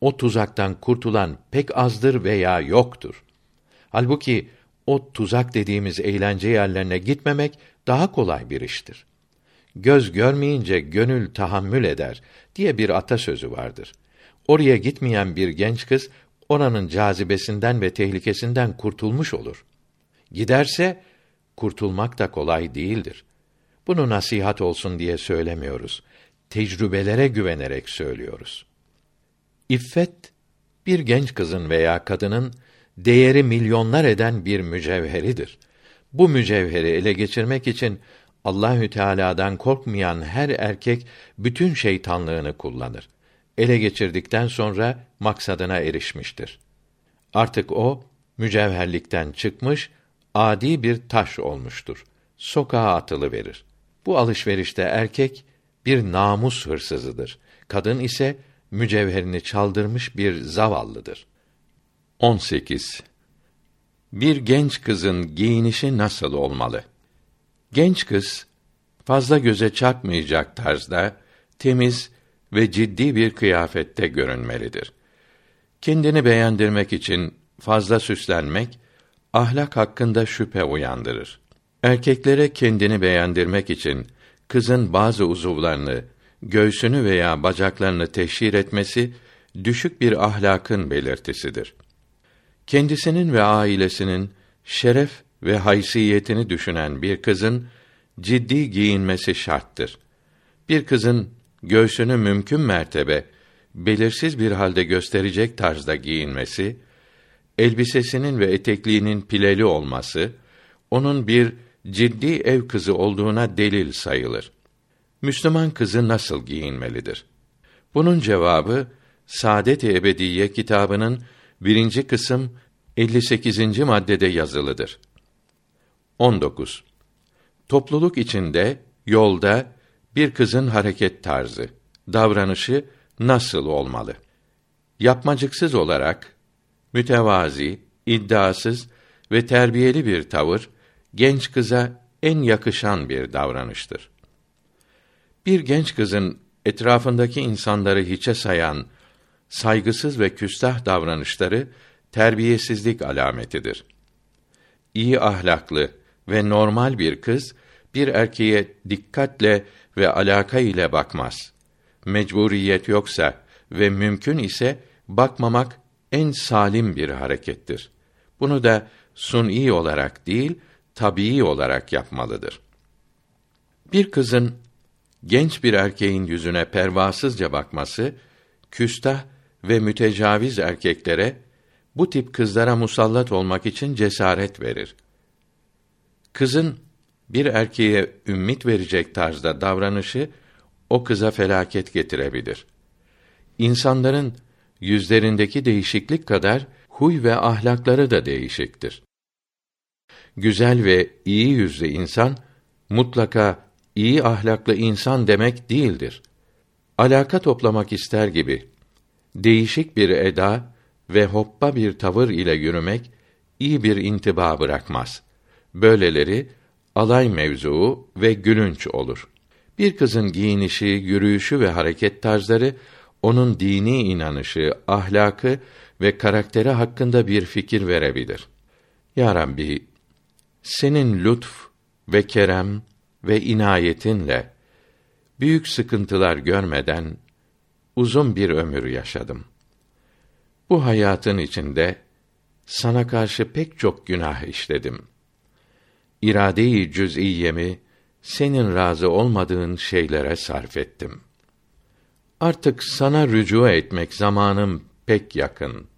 O tuzaktan kurtulan pek azdır veya yoktur. Halbuki o tuzak dediğimiz eğlence yerlerine gitmemek daha kolay bir iştir. Göz görmeyince gönül tahammül eder diye bir atasözü vardır. Oraya gitmeyen bir genç kız oranın cazibesinden ve tehlikesinden kurtulmuş olur. Giderse kurtulmak da kolay değildir. Bunu nasihat olsun diye söylemiyoruz. Tecrübelere güvenerek söylüyoruz. İffet bir genç kızın veya kadının değeri milyonlar eden bir mücevheridir. Bu mücevheri ele geçirmek için Allahü Teala'dan korkmayan her erkek bütün şeytanlığını kullanır. Ele geçirdikten sonra maksadına erişmiştir. Artık o mücevherlikten çıkmış, adi bir taş olmuştur. Sokağa atılı verir. Bu alışverişte erkek bir namus hırsızıdır. Kadın ise mücevherini çaldırmış bir zavallıdır. 18. Bir genç kızın giyinişi nasıl olmalı? Genç kız fazla göze çarpmayacak tarzda temiz ve ciddi bir kıyafette görünmelidir. Kendini beğendirmek için fazla süslenmek ahlak hakkında şüphe uyandırır. Erkeklere kendini beğendirmek için kızın bazı uzuvlarını, göğsünü veya bacaklarını teşhir etmesi düşük bir ahlakın belirtisidir. Kendisinin ve ailesinin şeref ve haysiyetini düşünen bir kızın ciddi giyinmesi şarttır. Bir kızın göğsünü mümkün mertebe belirsiz bir halde gösterecek tarzda giyinmesi, elbisesinin ve etekliğinin pileli olması, onun bir ciddi ev kızı olduğuna delil sayılır. Müslüman kızı nasıl giyinmelidir? Bunun cevabı Saadet-i Ebediye kitabının birinci kısım 58. maddede yazılıdır. 19. Topluluk içinde, yolda bir kızın hareket tarzı, davranışı nasıl olmalı? Yapmacıksız olarak mütevazi, iddiasız ve terbiyeli bir tavır genç kıza en yakışan bir davranıştır. Bir genç kızın etrafındaki insanları hiçe sayan saygısız ve küstah davranışları terbiyesizlik alametidir. İyi ahlaklı ve normal bir kız bir erkeğe dikkatle ve alaka ile bakmaz. Mecburiyet yoksa ve mümkün ise bakmamak en salim bir harekettir. Bunu da suni olarak değil, tabii olarak yapmalıdır. Bir kızın genç bir erkeğin yüzüne pervasızca bakması küstah ve mütecaviz erkeklere bu tip kızlara musallat olmak için cesaret verir. Kızın bir erkeğe ümmit verecek tarzda davranışı o kıza felaket getirebilir. İnsanların yüzlerindeki değişiklik kadar huy ve ahlakları da değişiktir. Güzel ve iyi yüzlü insan mutlaka iyi ahlaklı insan demek değildir. Alaka toplamak ister gibi değişik bir eda ve hoppa bir tavır ile yürümek iyi bir intiba bırakmaz. Böyleleri alay mevzuu ve gülünç olur. Bir kızın giyinişi, yürüyüşü ve hareket tarzları onun dini inanışı, ahlakı ve karakteri hakkında bir fikir verebilir. Ya Rabbi, senin lütf ve kerem ve inayetinle büyük sıkıntılar görmeden uzun bir ömür yaşadım. Bu hayatın içinde sana karşı pek çok günah işledim. İrade-i cüz'iyemi senin razı olmadığın şeylere sarf ettim. Artık sana rücu etmek zamanım pek yakın.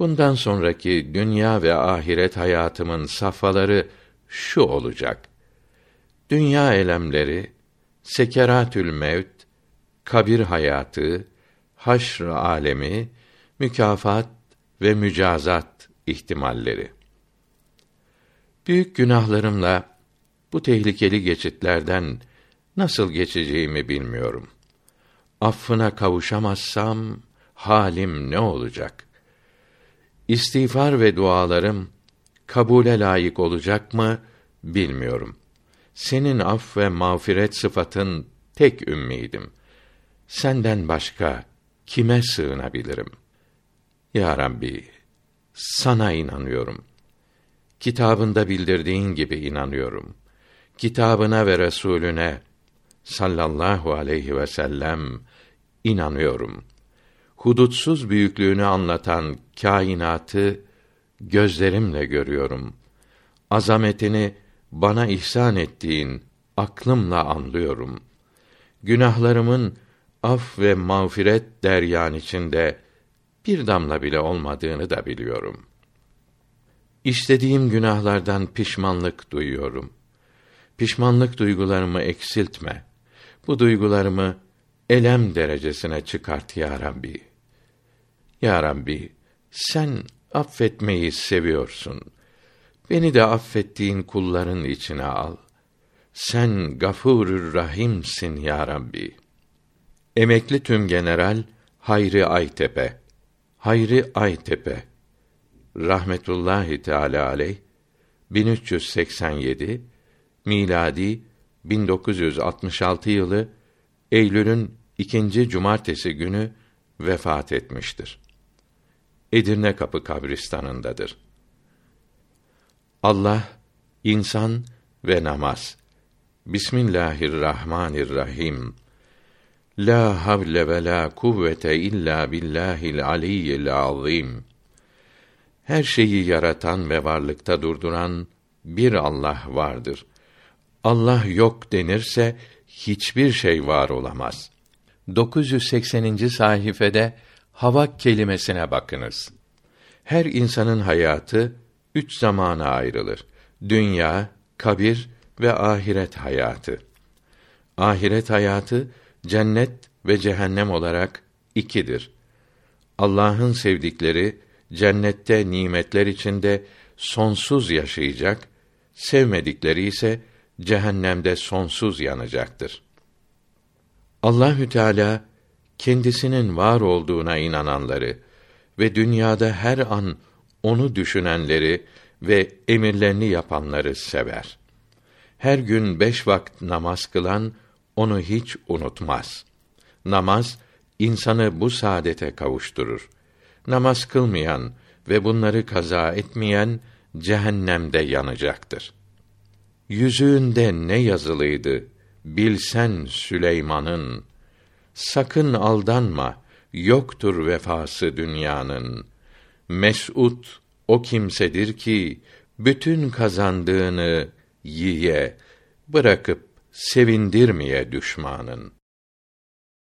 Bundan sonraki dünya ve ahiret hayatımın safhaları şu olacak. Dünya elemleri, sekeratül mevt, kabir hayatı, haşr alemi, mükafat ve mücazat ihtimalleri. Büyük günahlarımla bu tehlikeli geçitlerden nasıl geçeceğimi bilmiyorum. Affına kavuşamazsam halim ne olacak? İstiğfar ve dualarım kabule layık olacak mı bilmiyorum. Senin af ve mağfiret sıfatın tek ümmidim. Senden başka kime sığınabilirim? Ya Rabbi, sana inanıyorum. Kitabında bildirdiğin gibi inanıyorum. Kitabına ve Resulüne sallallahu aleyhi ve sellem inanıyorum. Hudutsuz büyüklüğünü anlatan kainatı gözlerimle görüyorum. Azametini bana ihsan ettiğin aklımla anlıyorum. Günahlarımın af ve mağfiret deryan içinde bir damla bile olmadığını da biliyorum. İstediğim günahlardan pişmanlık duyuyorum. Pişmanlık duygularımı eksiltme. Bu duygularımı elem derecesine çıkart ya Rabbi. Ya Rabbi, sen affetmeyi seviyorsun. Beni de affettiğin kulların içine al. Sen gafurur rahimsin ya Rabbi. Emekli tüm general Hayri Aytepe. Hayri Aytepe rahmetullahi teala aleyh 1387 miladi 1966 yılı Eylül'ün ikinci cumartesi günü vefat etmiştir. Edirne Kapı kabristanındadır. Allah, insan ve namaz. Bismillahirrahmanirrahim. La havle ve la kuvvete illa billahil aliyyil azim. Her şeyi yaratan ve varlıkta durduran bir Allah vardır. Allah yok denirse hiçbir şey var olamaz. 980. sayfede hava kelimesine bakınız. Her insanın hayatı üç zamana ayrılır. Dünya, kabir ve ahiret hayatı. Ahiret hayatı cennet ve cehennem olarak ikidir. Allah'ın sevdikleri cennette nimetler içinde sonsuz yaşayacak, sevmedikleri ise cehennemde sonsuz yanacaktır. Allahü Teala kendisinin var olduğuna inananları ve dünyada her an onu düşünenleri ve emirlerini yapanları sever. Her gün beş vakit namaz kılan onu hiç unutmaz. Namaz insanı bu saadete kavuşturur. Namaz kılmayan ve bunları kaza etmeyen cehennemde yanacaktır. Yüzüğünde ne yazılıydı bilsen Süleyman'ın sakın aldanma yoktur vefası dünyanın. Mes'ud o kimsedir ki bütün kazandığını yiye bırakıp sevindirmeye düşmanın